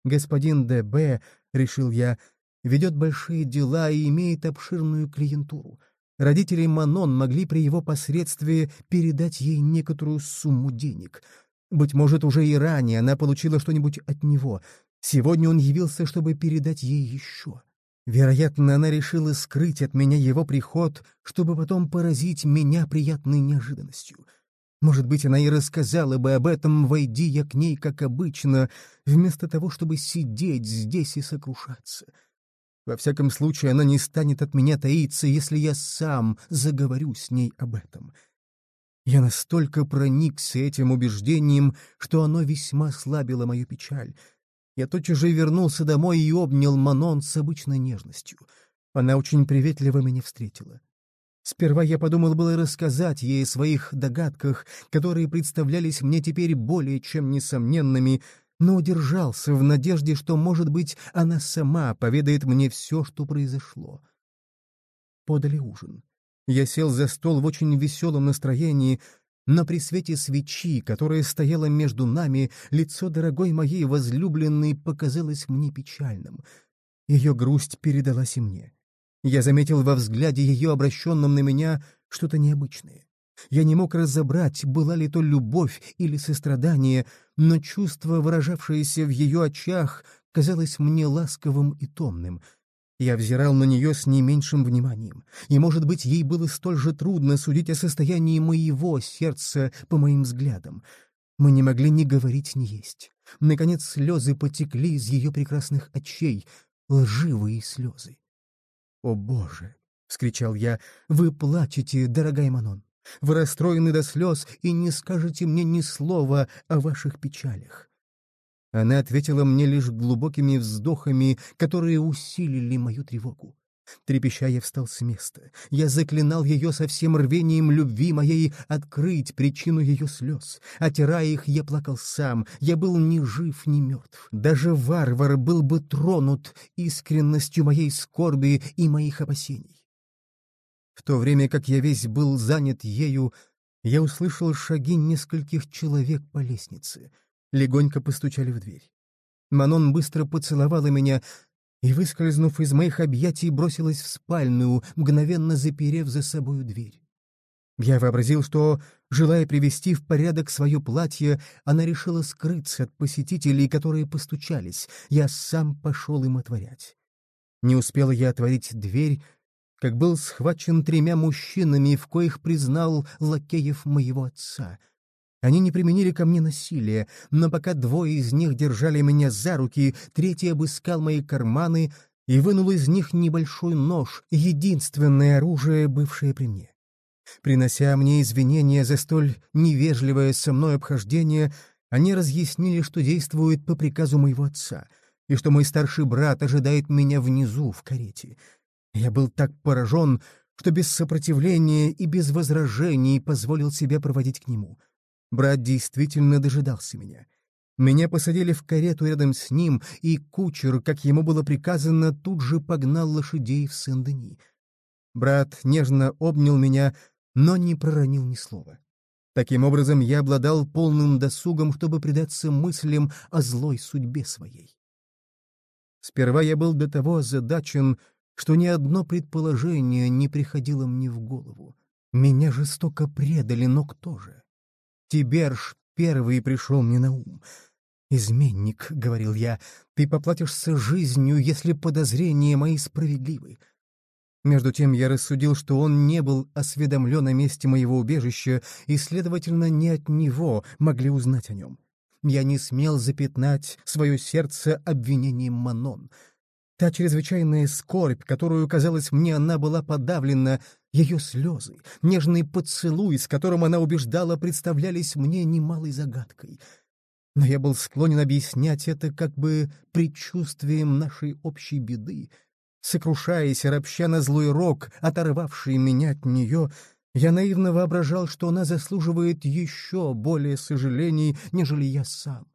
Господин Д.Б., решил я, ведет большие дела и имеет обширную клиентуру. Родители Манон могли при его посредстве передать ей некоторую сумму денег. Быть может, уже и ранее она получила что-нибудь от него. Сегодня он явился, чтобы передать ей еще. Вероятно, она решила скрыть от меня его приход, чтобы потом поразить меня приятной неожиданностью — может быть, она и рассказала бы об этом, войди я к ней, как обычно, вместо того, чтобы сидеть здесь и сокрушаться. Во всяком случае, она не станет от меня таиться, если я сам заговорю с ней об этом. Я настолько проникся этим убеждением, что оно весьма слабило мою печаль. Я тотчас же вернулся домой и обнял Манон с обычной нежностью. Она очень приветливо меня встретила. Сперва я подумал было рассказать ей о своих догадках, которые представлялись мне теперь более чем несомненными, но удержался в надежде, что, может быть, она сама поведает мне все, что произошло. Подали ужин. Я сел за стол в очень веселом настроении, но при свете свечи, которая стояла между нами, лицо дорогой моей возлюбленной показалось мне печальным. Ее грусть передалась и мне. Я заметил во взгляде ее, обращенном на меня, что-то необычное. Я не мог разобрать, была ли то любовь или сострадание, но чувство, выражавшееся в ее очах, казалось мне ласковым и томным. Я взирал на нее с не меньшим вниманием, и, может быть, ей было столь же трудно судить о состоянии моего сердца по моим взглядам. Мы не могли ни говорить, ни есть. Наконец слезы потекли из ее прекрасных очей, лживые слезы. «О, Боже!» — вскричал я. «Вы плачете, дорогая Манон. Вы расстроены до слез и не скажете мне ни слова о ваших печалях». Она ответила мне лишь глубокими вздохами, которые усилили мою тревогу. Трепеща я встал с места. Я заклинал ее со всем рвением любви моей открыть причину ее слез. Отирая их, я плакал сам. Я был ни жив, ни мертв. Даже варвар был бы тронут искренностью моей скорби и моих опасений. В то время как я весь был занят ею, я услышал шаги нескольких человек по лестнице. Легонько постучали в дверь. Манон быстро поцеловала меня, и, выскользнув из моих объятий, бросилась в спальную, мгновенно заперев за собою дверь. Я вообразил, что, желая привести в порядок свое платье, она решила скрыться от посетителей, которые постучались. Я сам пошел им отворять. Не успел я отворить дверь, как был схвачен тремя мужчинами, в коих признал лакеев моего отца — они не применили ко мне насилия, но пока двое из них держали меня за руки, третий обыскал мои карманы и вынул из них небольшой нож, единственное оружие, бывшее при мне. Принося мне извинения за столь невежливое со мной обхождение, они разъяснили, что действуют по приказу моего отца, и что мой старший брат ожидает меня внизу, в карете. Я был так поражен, что без сопротивления и без возражений позволил себя проводить к нему — Брат действительно дожидался меня. Меня посадили в карету рядом с ним, и кучер, как ему было приказано, тут же погнал лошадей в Сен-Дени. Брат нежно обнял меня, но не проронил ни слова. Таким образом, я обладал полным досугом, чтобы предаться мыслям о злой судьбе своей. Сперва я был до того озадачен, что ни одно предположение не приходило мне в голову. Меня жестоко предали, но кто же? Тиберж первый пришел мне на ум. «Изменник», — говорил я, — «ты поплатишься жизнью, если подозрения мои справедливы». Между тем я рассудил, что он не был осведомлен о месте моего убежища, и, следовательно, не от него могли узнать о нем. Я не смел запятнать свое сердце обвинением Манон. Та чрезвычайная скорбь, которую, казалось мне, она была подавлена, Ее слезы, нежный поцелуй, с которым она убеждала, представлялись мне немалой загадкой. Но я был склонен объяснять это как бы предчувствием нашей общей беды. Сокрушаясь, ропща на злой рок, оторвавший меня от нее, я наивно воображал, что она заслуживает еще более сожалений, нежели я сам.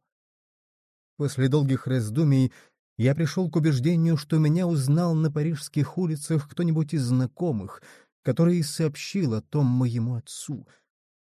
После долгих раздумий я пришел к убеждению, что меня узнал на парижских улицах кто-нибудь из знакомых — который сообщил о том моему отцу.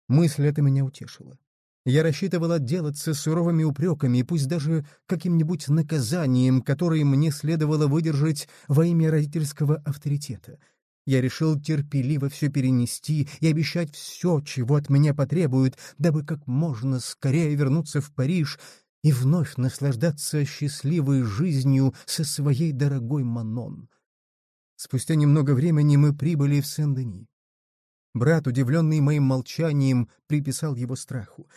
Мысль эта меня утешила. Я рассчитывал отделаться суровыми упреками и пусть даже каким-нибудь наказанием, которое мне следовало выдержать во имя родительского авторитета. Я решил терпеливо все перенести и обещать все, чего от меня потребуют, дабы как можно скорее вернуться в Париж и вновь наслаждаться счастливой жизнью со своей дорогой Манон. Спустя немного времени мы прибыли в Сен-Дени. Брат, удивленный моим молчанием, приписал его страху.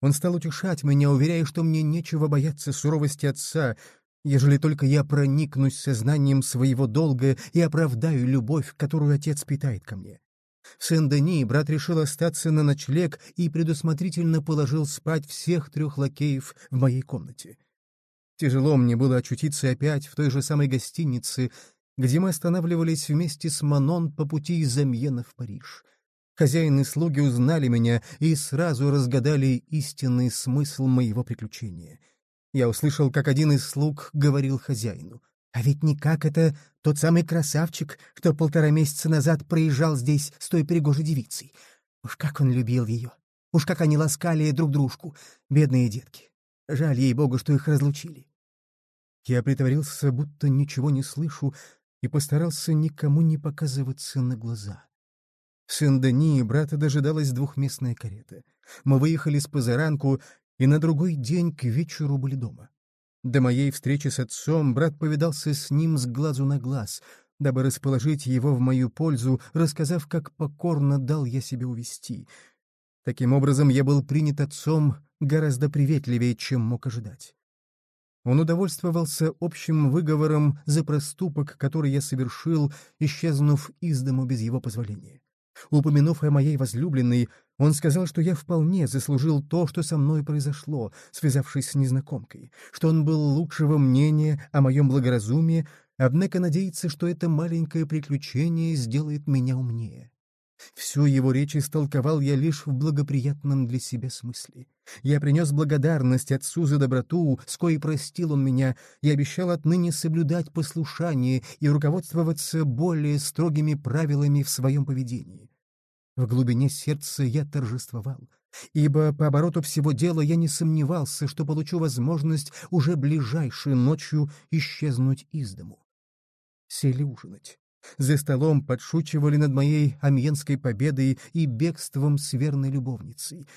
Он стал утешать меня, уверяя, что мне нечего бояться суровости отца, ежели только я проникнусь сознанием своего долга и оправдаю любовь, которую отец питает ко мне. Сен-Дени брат решил остаться на ночлег и предусмотрительно положил спать всех трех лакеев в моей комнате. Тяжело мне было очутиться опять в той же самой гостинице, где мы останавливались вместе с Манон по пути из Амьена в Париж. Хозяин и слуги узнали меня и сразу разгадали истинный смысл моего приключения. Я услышал, как один из слуг говорил хозяину. «А ведь никак это тот самый красавчик, что полтора месяца назад проезжал здесь с той пригожей девицей. Уж как он любил ее! Уж как они ласкали друг дружку, бедные детки! Жаль ей-богу, что их разлучили!» Я притворился, будто ничего не слышу, и постарался никому не показываться на глаза. В Сен-Дени брата дожидалась двухместная карета. Мы выехали с позаранку, и на другой день к вечеру были дома. До моей встречи с отцом брат повидался с ним с глазу на глаз, дабы расположить его в мою пользу, рассказав, как покорно дал я себя увести. Таким образом, я был принят отцом гораздо приветливее, чем мог ожидать. Он удовольствовался общим выговором за проступок, который я совершил, исчезнув из дому без его позволения. Упомянув о моей возлюбленной, он сказал, что я вполне заслужил то, что со мной произошло, связавшись с незнакомкой, что он был лучшего мнения о моем благоразумии, однако надеется, что это маленькое приключение сделает меня умнее. Всю его речь истолковал я лишь в благоприятном для себя смысле. Я принес благодарность отцу за доброту, с коей простил он меня, и обещал отныне соблюдать послушание и руководствоваться более строгими правилами в своем поведении. В глубине сердца я торжествовал, ибо по обороту всего дела я не сомневался, что получу возможность уже ближайшей ночью исчезнуть из дому. Сели ужинать. За столом подшучивали над моей амьенской победой и бегством с верной любовницей.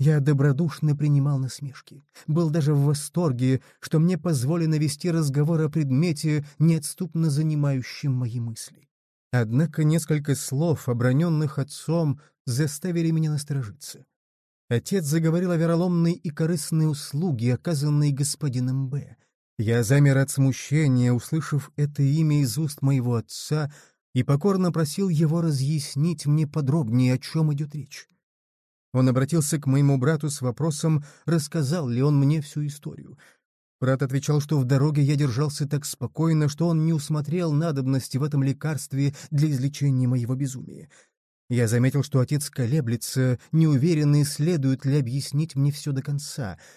Я добродушно принимал насмешки. Был даже в восторге, что мне позволено вести разговор о предмете, неотступно занимающем мои мысли. Однако несколько слов, оброненных отцом, заставили меня насторожиться. Отец заговорил о вероломной и корыстной услуге, оказанной господином Б. Я замер от смущения, услышав это имя из уст моего отца, и покорно просил его разъяснить мне подробнее, о чем идет речь. Он обратился к моему брату с вопросом, рассказал ли он мне всю историю. Брат отвечал, что в дороге я держался так спокойно, что он не усмотрел надобности в этом лекарстве для излечения моего безумия. Я заметил, что отец колеблется, неуверенный, следует ли объяснить мне все до конца —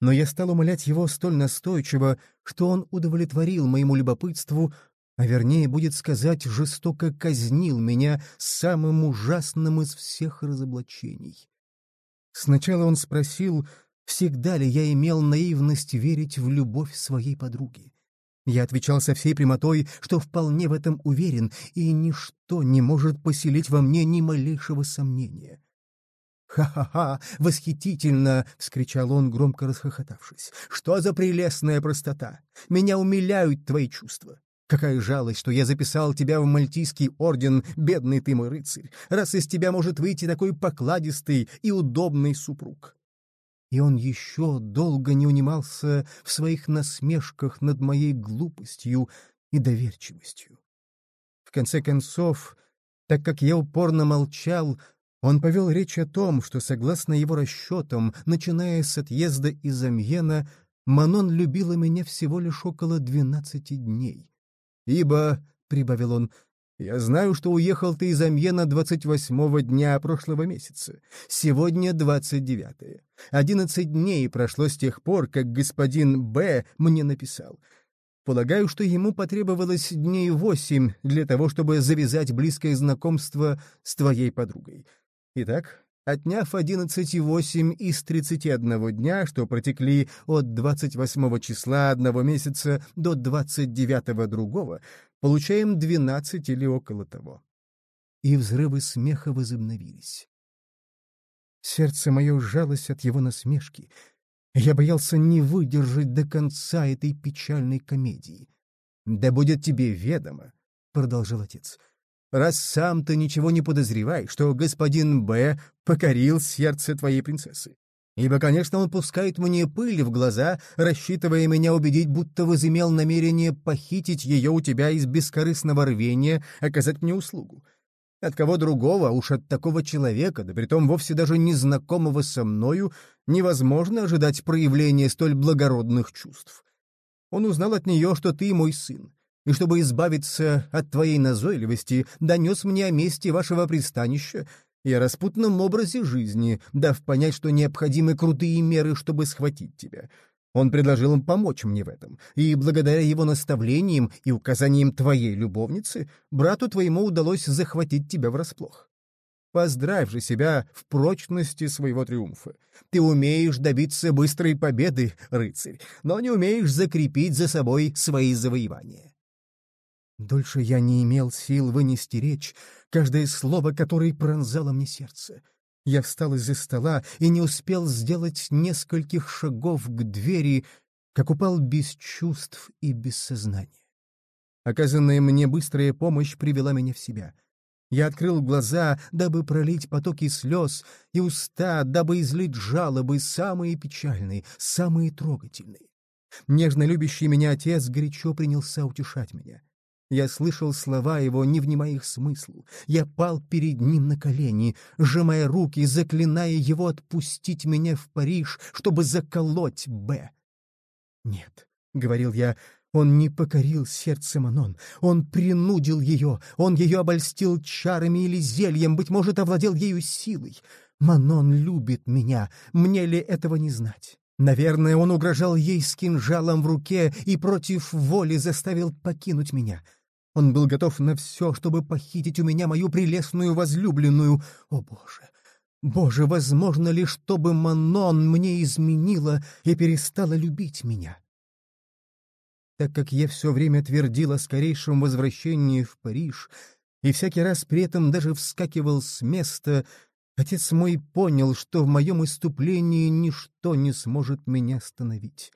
но я стал умолять его столь настойчиво, что он удовлетворил моему любопытству, а вернее, будет сказать, жестоко казнил меня самым ужасным из всех разоблачений. Сначала он спросил, всегда ли я имел наивность верить в любовь своей подруги. Я отвечал со всей прямотой, что вполне в этом уверен, и ничто не может поселить во мне ни малейшего сомнения. «Ха-ха-ха! Восхитительно!» — вскричал он, громко расхохотавшись. «Что за прелестная простота! Меня умиляют твои чувства! Какая жалость, что я записал тебя в Мальтийский орден, бедный ты мой рыцарь, раз из тебя может выйти такой покладистый и удобный супруг!» И он еще долго не унимался в своих насмешках над моей глупостью и доверчивостью. В конце концов, Так как я упорно молчал, он повел речь о том, что, согласно его расчетам, начиная с отъезда из Амьена, Манон любила меня всего лишь около двенадцати дней. «Ибо», — прибавил он, — «я знаю, что уехал ты из Амьена двадцать восьмого дня прошлого месяца. Сегодня двадцать девятое. Одиннадцать дней прошло с тех пор, как господин Б. мне написал. Полагаю, что ему потребовалось дней восемь для того, чтобы завязать близкое знакомство с твоей подругой. Итак, отняв 11,8 из 31 дня, что протекли от 28 числа одного месяца до 29 другого, получаем 12 или около того. И взрывы смеха возобновились. Сердце мое сжалось от его насмешки. Я боялся не выдержать до конца этой печальной комедии. «Да будет тебе ведомо», — продолжал отец, — раз сам ты ничего не подозреваешь, что господин Б. покорил сердце твоей принцессы. Ибо, конечно, он пускает мне пыль в глаза, рассчитывая меня убедить, будто возымел намерение похитить ее у тебя из бескорыстного рвения оказать мне услугу. От кого другого, уж от такого человека, да притом вовсе даже незнакомого со мною, невозможно ожидать проявления столь благородных чувств. Он узнал от нее, что ты мой сын, и чтобы избавиться от твоей назойливости, донес мне о месте вашего пристанища и о распутном образе жизни, дав понять, что необходимы крутые меры, чтобы схватить тебя. Он предложил им помочь мне в этом, и благодаря его наставлениям и указаниям твоей любовницы, брату твоему удалось захватить тебя врасплох. Поздравь же себя в прочности своего триумфа. Ты умеешь добиться быстрой победы, рыцарь, но не умеешь закрепить за собой свои завоевания. Дольше я не имел сил вынести речь, каждое слово которое пронзало мне сердце. Я встал из-за стола и не успел сделать нескольких шагов к двери, как упал без чувств и без сознания. Оказанная мне быстрая помощь привела меня в себя. Я открыл глаза, дабы пролить потоки слез, и уста, дабы излить жалобы, самые печальные, самые трогательные. Нежно любящий меня отец горячо принялся утешать меня. Я слышал слова его, не внимая их смыслу. Я пал перед ним на колени, сжимая руки, заклиная его отпустить меня в Париж, чтобы заколоть Б. «Нет», — говорил я, — «он не покорил сердце Манон, он принудил ее, он ее обольстил чарами или зельем, быть может, овладел ею силой. Манон любит меня, мне ли этого не знать?» Наверное, он угрожал ей с кинжалом в руке и против воли заставил покинуть меня. Он был готов на все, чтобы похитить у меня мою прелестную возлюбленную. О, Боже! Боже, возможно ли, чтобы Манон мне изменила и перестала любить меня? Так как я все время твердил о скорейшем возвращении в Париж, и всякий раз при этом даже вскакивал с места, отец мой понял, что в моем иступлении ничто не сможет меня остановить.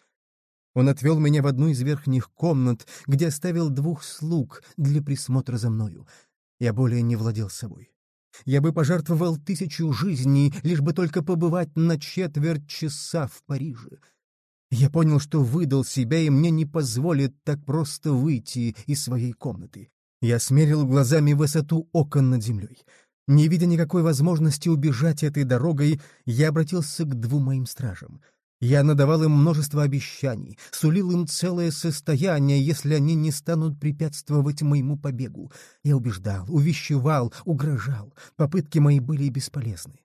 Он отвел меня в одну из верхних комнат, где оставил двух слуг для присмотра за мною. Я более не владел собой. Я бы пожертвовал тысячу жизней, лишь бы только побывать на четверть часа в Париже. Я понял, что выдал себя, и мне не позволит так просто выйти из своей комнаты. Я смерил глазами высоту окон над землей. Не видя никакой возможности убежать этой дорогой, я обратился к двум моим стражам — я надавал им множество обещаний, сулил им целое состояние, если они не станут препятствовать моему побегу. Я убеждал, увещевал, угрожал. Попытки мои были бесполезны.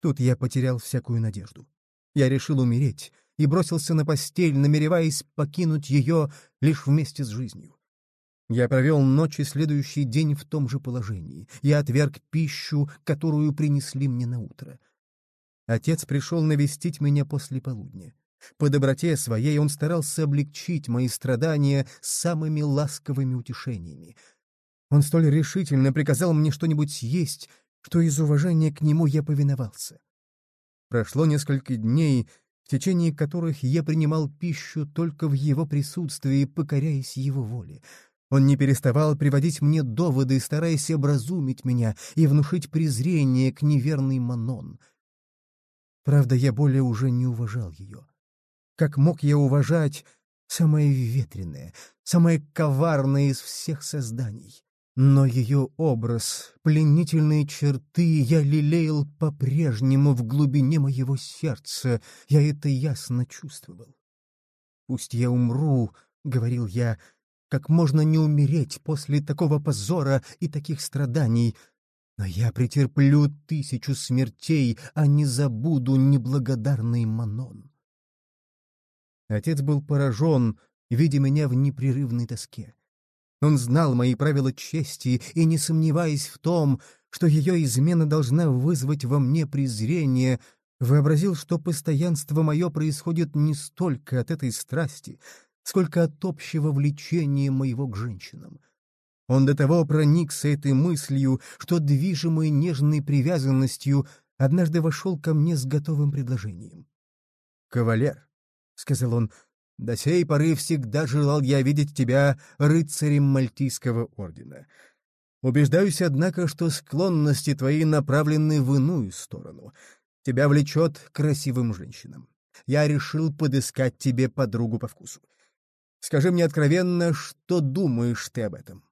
Тут я потерял всякую надежду. Я решил умереть и бросился на постель, намереваясь покинуть ее лишь вместе с жизнью. Я провел ночь и следующий день в том же положении. Я отверг пищу, которую принесли мне на утро. Отец пришел навестить меня после полудня. По доброте своей он старался облегчить мои страдания самыми ласковыми утешениями. Он столь решительно приказал мне что-нибудь съесть, что из уважения к нему я повиновался. Прошло несколько дней, в течение которых я принимал пищу только в его присутствии, покоряясь его воле. Он не переставал приводить мне доводы, стараясь образумить меня и внушить презрение к неверной Манон — Правда, я более уже не уважал ее. Как мог я уважать самое ветреное, самое коварное из всех созданий? Но ее образ, пленительные черты я лелеял по-прежнему в глубине моего сердца, я это ясно чувствовал. «Пусть я умру», — говорил я, — «как можно не умереть после такого позора и таких страданий, но я претерплю тысячу смертей, а не забуду неблагодарный Манон». Отец был поражен, видя меня в непрерывной тоске. Он знал мои правила чести и, не сомневаясь в том, что ее измена должна вызвать во мне презрение, вообразил, что постоянство мое происходит не столько от этой страсти, сколько от общего влечения моего к женщинам. Он до того проникся этой мыслью, что, движимый нежной привязанностью, однажды вошел ко мне с готовым предложением. «Кавалер», — сказал он, до сей поры всегда желал я видеть тебя рыцарем Мальтийского ордена. Убеждаюсь, однако, что склонности твои направлены в иную сторону. Тебя влечет к красивым женщинам. Я решил подыскать тебе подругу по вкусу. Скажи мне откровенно, что думаешь ты об этом?»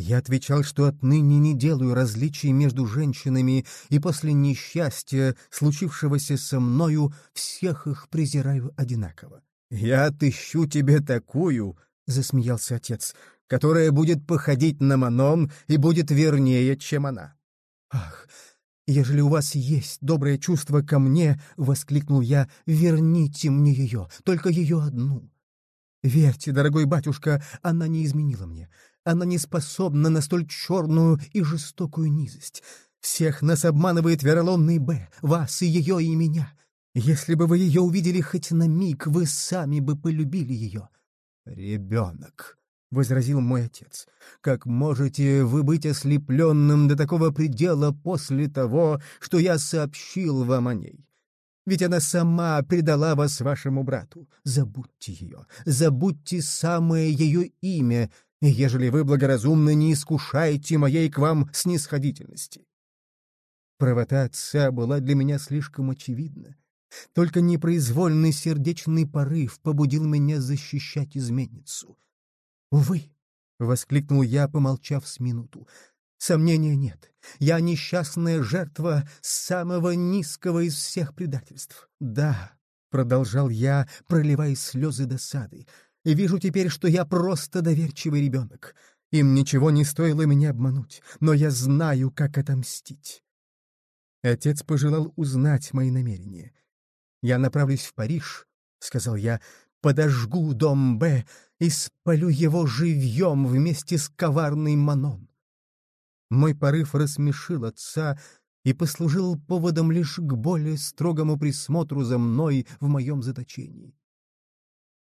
Я отвечал, что отныне не делаю различий между женщинами, и после несчастья, случившегося со мною, всех их презираю одинаково. «Я отыщу тебе такую», — засмеялся отец, «которая будет походить на Манон и будет вернее, чем она». «Ах, ежели у вас есть доброе чувство ко мне», — воскликнул я, — «верните мне ее, только ее одну». «Верьте, дорогой батюшка, она не изменила мне. Она не способна на столь черную и жестокую низость. Всех нас обманывает вероломный Б, вас и ее, и меня. Если бы вы ее увидели хоть на миг, вы сами бы полюбили ее. «Ребенок», — возразил мой отец, — «как можете вы быть ослепленным до такого предела после того, что я сообщил вам о ней? Ведь она сама предала вас вашему брату. Забудьте ее, забудьте самое ее имя, ежели вы благоразумно не искушаете моей к вам снисходительности». Правота отца была для меня слишком очевидна. Только непроизвольный сердечный порыв побудил меня защищать изменницу. «Увы!» — воскликнул я, помолчав с минуту. «Сомнения нет. Я несчастная жертва самого низкого из всех предательств. Да!» — продолжал я, проливая слезы досады. «И вижу теперь, что я просто доверчивый ребенок. Им ничего не стоило меня обмануть, но я знаю, как отомстить». Отец пожелал узнать мои намерения. «Я направлюсь в Париж», — сказал я, — «подожгу дом Б и спалю его живьем вместе с коварной Манон». Мой порыв рассмешил отца и послужил поводом лишь к более строгому присмотру за мной в моем заточении.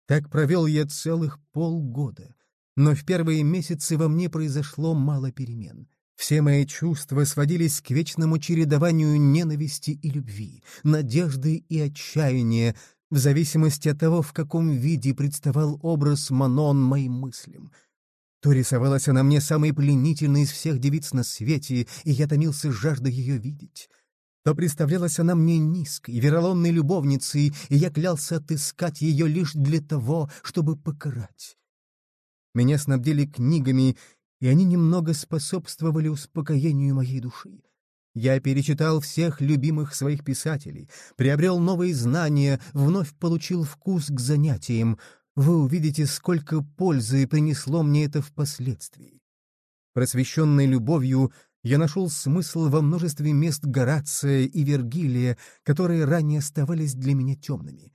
Так провел я целых полгода, но в первые месяцы во мне произошло мало перемен. Все мои чувства сводились к вечному чередованию ненависти и любви, надежды и отчаяния, в зависимости от того, в каком виде представал образ Манон моим мыслям. То рисовалась она мне самой пленительной из всех девиц на свете, и я томился жаждой ее видеть. То представлялась она мне низкой, вероломной любовницей, и я клялся отыскать ее лишь для того, чтобы покарать. Меня снабдили книгами и они немного способствовали успокоению моей души. Я перечитал всех любимых своих писателей, приобрел новые знания, вновь получил вкус к занятиям. Вы увидите, сколько пользы принесло мне это впоследствии. Просвещенной любовью я нашел смысл во множестве мест Горация и Вергилия, которые ранее оставались для меня темными.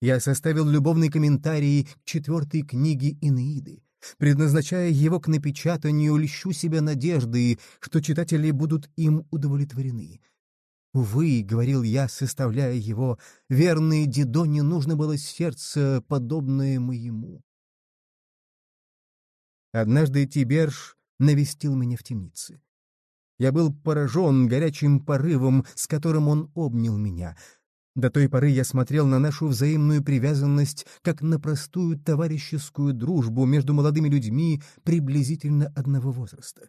Я составил любовный комментарий к четвертой книге Инеиды. Предназначая его к напечатанию, льщу себя надеждой, что читатели будут им удовлетворены. «Увы», — говорил я, составляя его, — «верной Дидоне нужно было сердце, подобное моему». Однажды Тиберж навестил меня в темнице. Я был поражен горячим порывом, с которым он обнял меня — до той поры я смотрел на нашу взаимную привязанность как на простую товарищескую дружбу между молодыми людьми приблизительно одного возраста.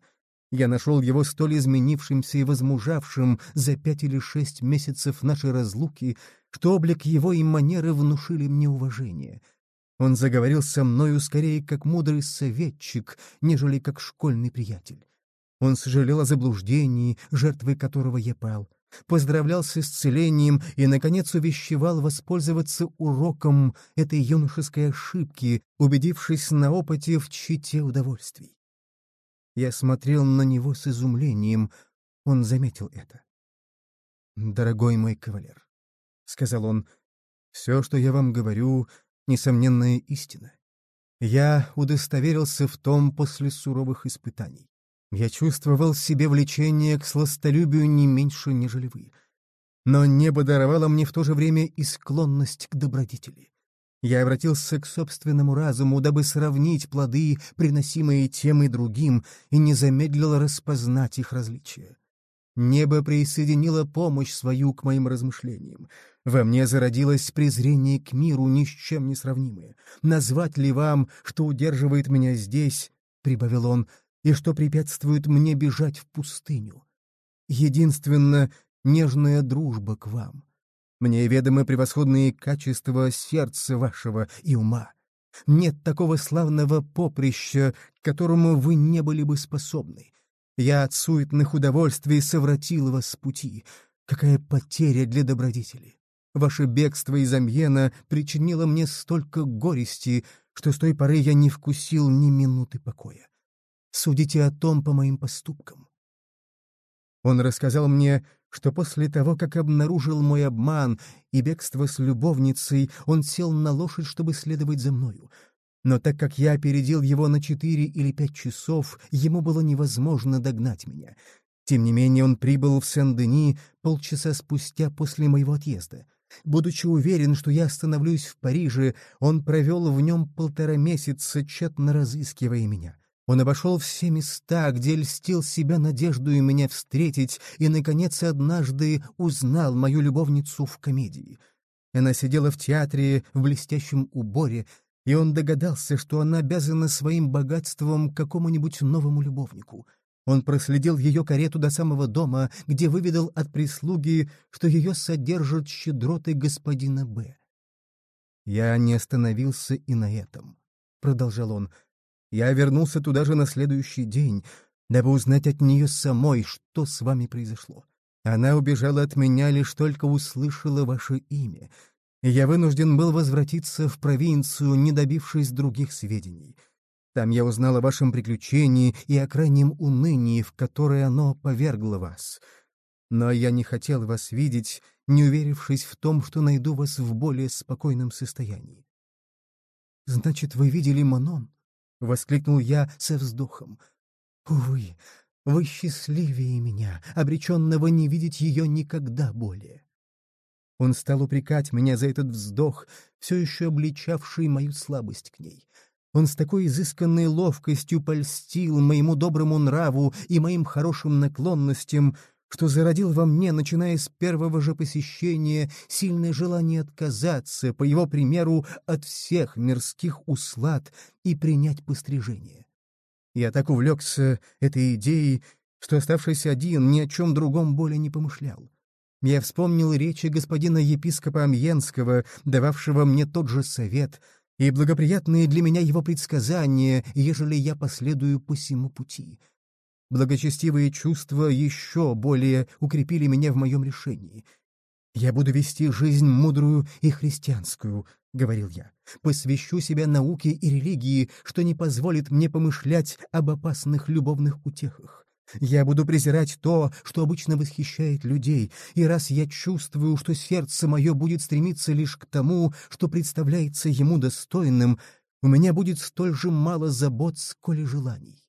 Я нашел его столь изменившимся и возмужавшим за пять или шесть месяцев нашей разлуки, что облик его и манеры внушили мне уважение. Он заговорил со мною скорее как мудрый советчик, нежели как школьный приятель. Он сожалел о заблуждении, жертвой которого я пал, поздравлял с исцелением и, наконец, увещевал воспользоваться уроком этой юношеской ошибки, убедившись на опыте в чите удовольствий. Я смотрел на него с изумлением, он заметил это. «Дорогой мой кавалер», — сказал он, — «все, что я вам говорю, — несомненная истина. Я удостоверился в том после суровых испытаний. Я чувствовал в себе влечение к сластолюбию не меньше, нежели вы. Но небо даровало мне в то же время и склонность к добродетели. Я обратился к собственному разуму, дабы сравнить плоды, приносимые тем и другим, и не замедлил распознать их различия. Небо присоединило помощь свою к моим размышлениям. Во мне зародилось презрение к миру, ни с чем не сравнимое. Назвать ли вам, что удерживает меня здесь, — прибавил он, и что препятствует мне бежать в пустыню. Единственно, нежная дружба к вам. Мне ведомы превосходные качества сердца вашего и ума. Нет такого славного поприща, к которому вы не были бы способны. Я от суетных удовольствий совратил вас с пути. Какая потеря для добродетели! Ваше бегство из Амьена причинило мне столько горести, что с той поры я не вкусил ни минуты покоя. Судите о том по моим поступкам. Он рассказал мне, что после того, как обнаружил мой обман и бегство с любовницей, он сел на лошадь, чтобы следовать за мною. Но так как я опередил его на четыре или пять часов, ему было невозможно догнать меня. Тем не менее он прибыл в Сен-Дени полчаса спустя после моего отъезда. Будучи уверен, что я остановлюсь в Париже, он провел в нем полтора месяца, тщетно разыскивая меня. Он обошел все места, где льстил себя надеждою меня встретить, и, наконец, однажды узнал мою любовницу в комедии. Она сидела в театре в блестящем уборе, и он догадался, что она обязана своим богатством какому-нибудь новому любовнику. Он проследил ее карету до самого дома, где выведал от прислуги, что ее содержат щедроты господина Б. «Я не остановился и на этом», — продолжал он, — я вернулся туда же на следующий день, дабы узнать от нее самой, что с вами произошло. Она убежала от меня, лишь только услышала ваше имя, я вынужден был возвратиться в провинцию, не добившись других сведений. Там я узнал о вашем приключении и о крайнем унынии, в которое оно повергло вас. Но я не хотел вас видеть, не уверившись в том, что найду вас в более спокойном состоянии. «Значит, вы видели Манон?» — воскликнул я со вздохом. «Увы, вы счастливее меня, обреченного не видеть ее никогда более». Он стал упрекать меня за этот вздох, все еще обличавший мою слабость к ней. Он с такой изысканной ловкостью польстил моему доброму нраву и моим хорошим наклонностям, что зародил во мне, начиная с первого же посещения, сильное желание отказаться, по его примеру, от всех мирских услад и принять пострижение. Я так увлекся этой идеей, что, оставшись один, ни о чем другом более не помышлял. Я вспомнил речи господина епископа Амьенского, дававшего мне тот же совет, и благоприятные для меня его предсказания, ежели я последую по всему пути — Благочестивые чувства еще более укрепили меня в моем решении. «Я буду вести жизнь мудрую и христианскую», — говорил я. «Посвящу себя науке и религии, что не позволит мне помышлять об опасных любовных утехах. Я буду презирать то, что обычно восхищает людей, и раз я чувствую, что сердце мое будет стремиться лишь к тому, что представляется ему достойным, у меня будет столь же мало забот, сколь и желаний.